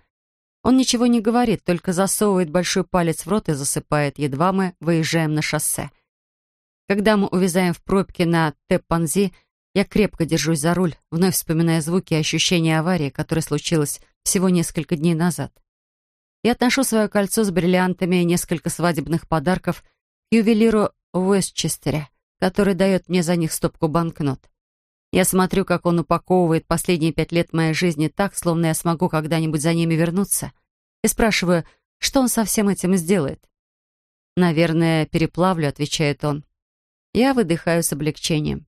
Он ничего не говорит, только засовывает большой палец в рот и засыпает, едва мы выезжаем на шоссе. Когда мы увязаем в пробке на Теппанзи, я крепко держусь за руль, вновь вспоминая звуки и ощущения аварии, которая случилась всего несколько дней назад. Я отношу свое кольцо с бриллиантами и несколько свадебных подарков к ювелиру в Уэстчестере, который дает мне за них стопку банкнот. Я смотрю, как он упаковывает последние пять лет моей жизни так, словно я смогу когда-нибудь за ними вернуться, и спрашиваю, что он со всем этим сделает. «Наверное, переплавлю», — отвечает он. Я выдыхаю с облегчением.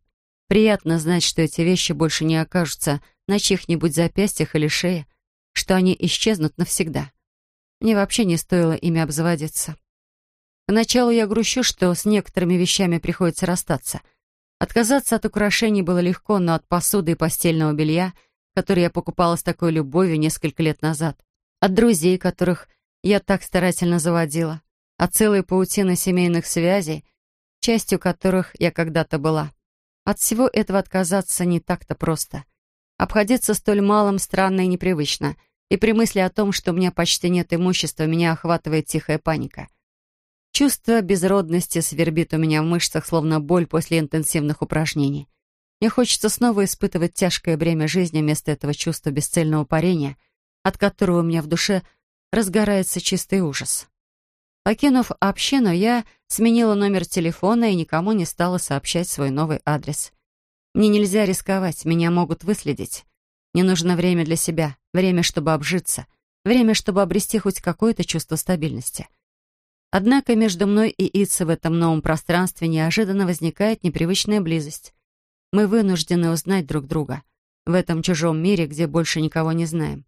Приятно знать, что эти вещи больше не окажутся на чьих-нибудь запястьях или шее, что они исчезнут навсегда. Мне вообще не стоило ими обзаводиться. Поначалу я грущу, что с некоторыми вещами приходится расстаться. Отказаться от украшений было легко, но от посуды и постельного белья, которые я покупала с такой любовью несколько лет назад, от друзей, которых я так старательно заводила, от целой паутины семейных связей, частью которых я когда-то была — от всего этого отказаться не так-то просто. Обходиться столь малым странно и непривычно, и при мысли о том, что у меня почти нет имущества, меня охватывает тихая паника. Чувство безродности свербит у меня в мышцах, словно боль после интенсивных упражнений. Мне хочется снова испытывать тяжкое бремя жизни вместо этого чувства бесцельного парения, от которого у меня в душе разгорается чистый ужас. Покинув общину, я сменила номер телефона и никому не стала сообщать свой новый адрес. Мне нельзя рисковать, меня могут выследить. Мне нужно время для себя, время, чтобы обжиться, время, чтобы обрести хоть какое-то чувство стабильности. Однако между мной и Итса в этом новом пространстве неожиданно возникает непривычная близость. Мы вынуждены узнать друг друга в этом чужом мире, где больше никого не знаем.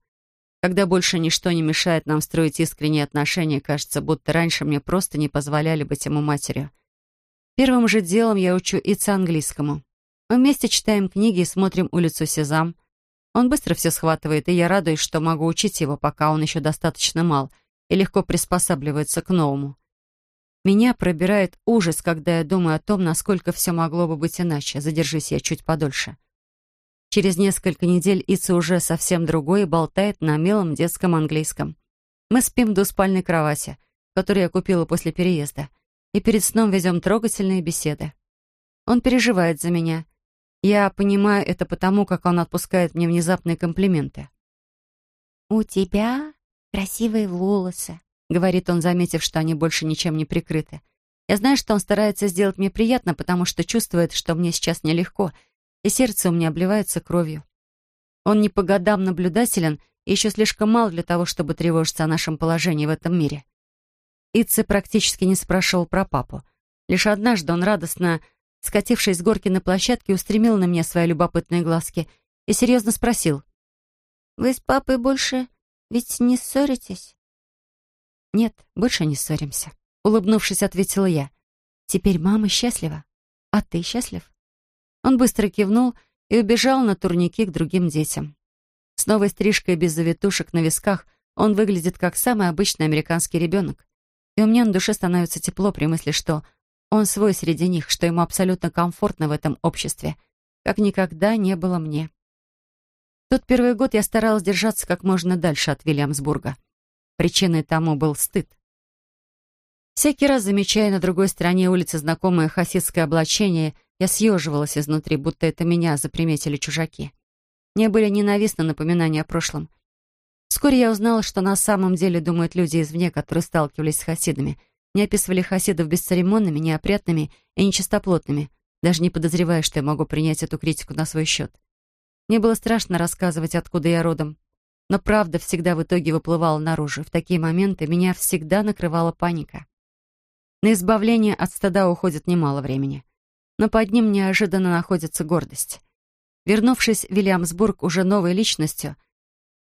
Когда больше ничто не мешает нам строить искренние отношения, кажется, будто раньше мне просто не позволяли быть ему матерью. Первым же делом я учу Ица английскому. Мы вместе читаем книги и смотрим «Улицу Сезам». Он быстро все схватывает, и я радуюсь, что могу учить его, пока он еще достаточно мал и легко приспосабливается к новому. Меня пробирает ужас, когда я думаю о том, насколько все могло бы быть иначе, задержись я чуть подольше. Через несколько недель Ица уже совсем другой и болтает на милом детском английском. Мы спим в двуспальной кровати, которую я купила после переезда, и перед сном ведем трогательные беседы. Он переживает за меня. Я понимаю это потому, как он отпускает мне внезапные комплименты. «У тебя красивые волосы», — говорит он, заметив, что они больше ничем не прикрыты. «Я знаю, что он старается сделать мне приятно, потому что чувствует, что мне сейчас нелегко, и сердце у меня обливается кровью. Он не по годам наблюдателен и еще слишком мал для того, чтобы тревожиться о нашем положении в этом мире». Итце практически не спрашивал про папу. Лишь однажды он радостно, скатившись с горки на площадке, устремил на меня свои любопытные глазки и серьезно спросил. «Вы с папой больше ведь не ссоритесь?» «Нет, больше не ссоримся», — улыбнувшись, ответила я. «Теперь мама счастлива. А ты счастлив?» Он быстро кивнул и убежал на турники к другим детям. С новой стрижкой без завитушек на висках он выглядит как самый обычный американский ребенок. И у меня на душе становится тепло при мысли, что он свой среди них, что ему абсолютно комфортно в этом обществе, как никогда не было мне. Тот первый год я старалась держаться как можно дальше от Вильямсбурга. Причиной тому был стыд. Всякий раз, замечая на другой стороне улицы знакомое хасидское облачение, я съеживалась изнутри, будто это меня заприметили чужаки. Мне были ненавистны напоминания о прошлом. Вскоре я узнала, что на самом деле думают люди извне, которые сталкивались с хасидами. Не описывали хасидов бесцеремонными, неопрятными и нечистоплотными, даже не подозревая, что я могу принять эту критику на свой счет. Мне было страшно рассказывать, откуда я родом. Но правда всегда в итоге выплывала наружу. В такие моменты меня всегда накрывала паника. На избавление от стыда уходит немало времени. Но под ним неожиданно находится гордость. Вернувшись в Вильямсбург уже новой личностью,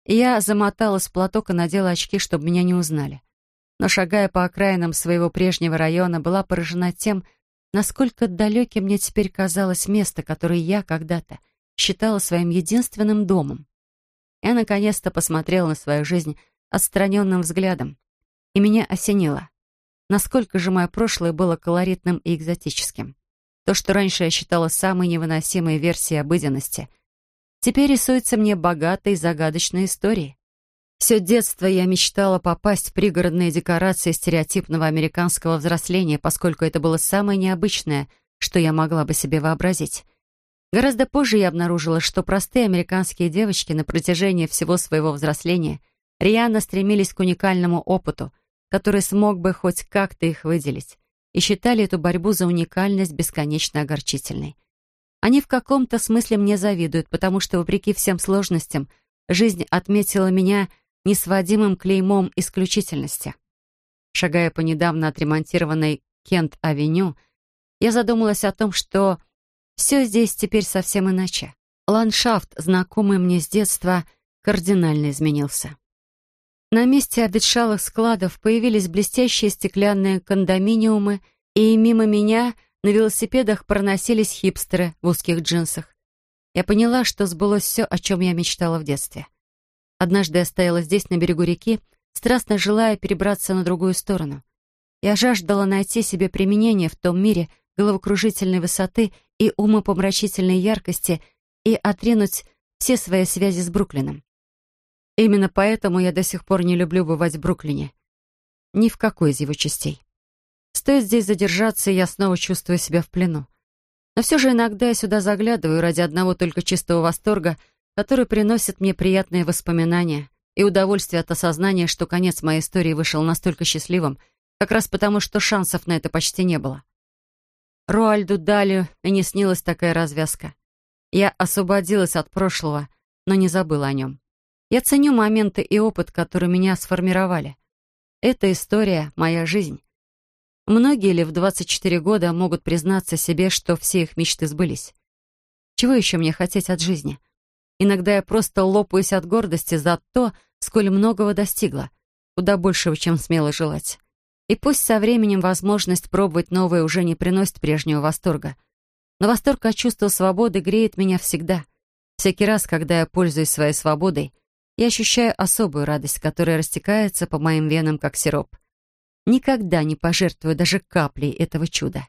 я замоталась в платок и надела очки, чтобы меня не узнали. Но, шагая по окраинам своего прежнего района, была поражена тем, насколько далеким мне теперь казалось место, которое я когда-то считала своим единственным домом. Я наконец-то посмотрела на свою жизнь отстраненным взглядом, и меня осенило. Насколько же мое прошлое было колоритным и экзотическим. То, что раньше я считала самой невыносимой версией обыденности, теперь рисуется мне богатой, загадочной историей. Все детство я мечтала попасть в пригородные декорации стереотипного американского взросления, поскольку это было самое необычное, что я могла бы себе вообразить. Гораздо позже я обнаружила, что простые американские девочки на протяжении всего своего взросления рьяно стремились к уникальному опыту, который смог бы хоть как-то их выделить, и считали эту борьбу за уникальность бесконечно огорчительной. Они в каком-то смысле мне завидуют, потому что, вопреки всем сложностям, жизнь отметила меня несводимым клеймом исключительности. Шагая по недавно отремонтированной Кент-авеню, я задумалась о том, что все здесь теперь совсем иначе. Ландшафт, знакомый мне с детства, кардинально изменился. На месте обветшалых складов появились блестящие стеклянные кондоминиумы, и мимо меня на велосипедах проносились хипстеры в узких джинсах. Я поняла, что сбылось все, о чем я мечтала в детстве. Однажды я стояла здесь, на берегу реки, страстно желая перебраться на другую сторону. Я жаждала найти себе применение в том мире головокружительной высоты и умопомрачительной яркости и отринуть все свои связи с Бруклином. Именно поэтому я до сих пор не люблю бывать в Бруклине. Ни в какой из его частей. Стоит здесь задержаться, и я снова чувствую себя в плену. Но все же иногда я сюда заглядываю ради одного только чистого восторга, который приносит мне приятные воспоминания и удовольствие от осознания, что конец моей истории вышел настолько счастливым, как раз потому, что шансов на это почти не было. Руальду Далю и не снилась такая развязка. Я освободилась от прошлого, но не забыла о нем. Я ценю моменты и опыт, которые меня сформировали. Эта история — моя жизнь. Многие ли в 24 года могут признаться себе, что все их мечты сбылись? Чего еще мне хотеть от жизни? Иногда я просто лопаюсь от гордости за то, сколь многого достигла, куда большего, чем смело желать. И пусть со временем возможность пробовать новое уже не приносит прежнего восторга. Но восторг от чувства свободы греет меня всегда. Всякий раз, когда я пользуюсь своей свободой, я ощущаю особую радость, которая растекается по моим венам, как сироп. Никогда не пожертвую даже каплей этого чуда.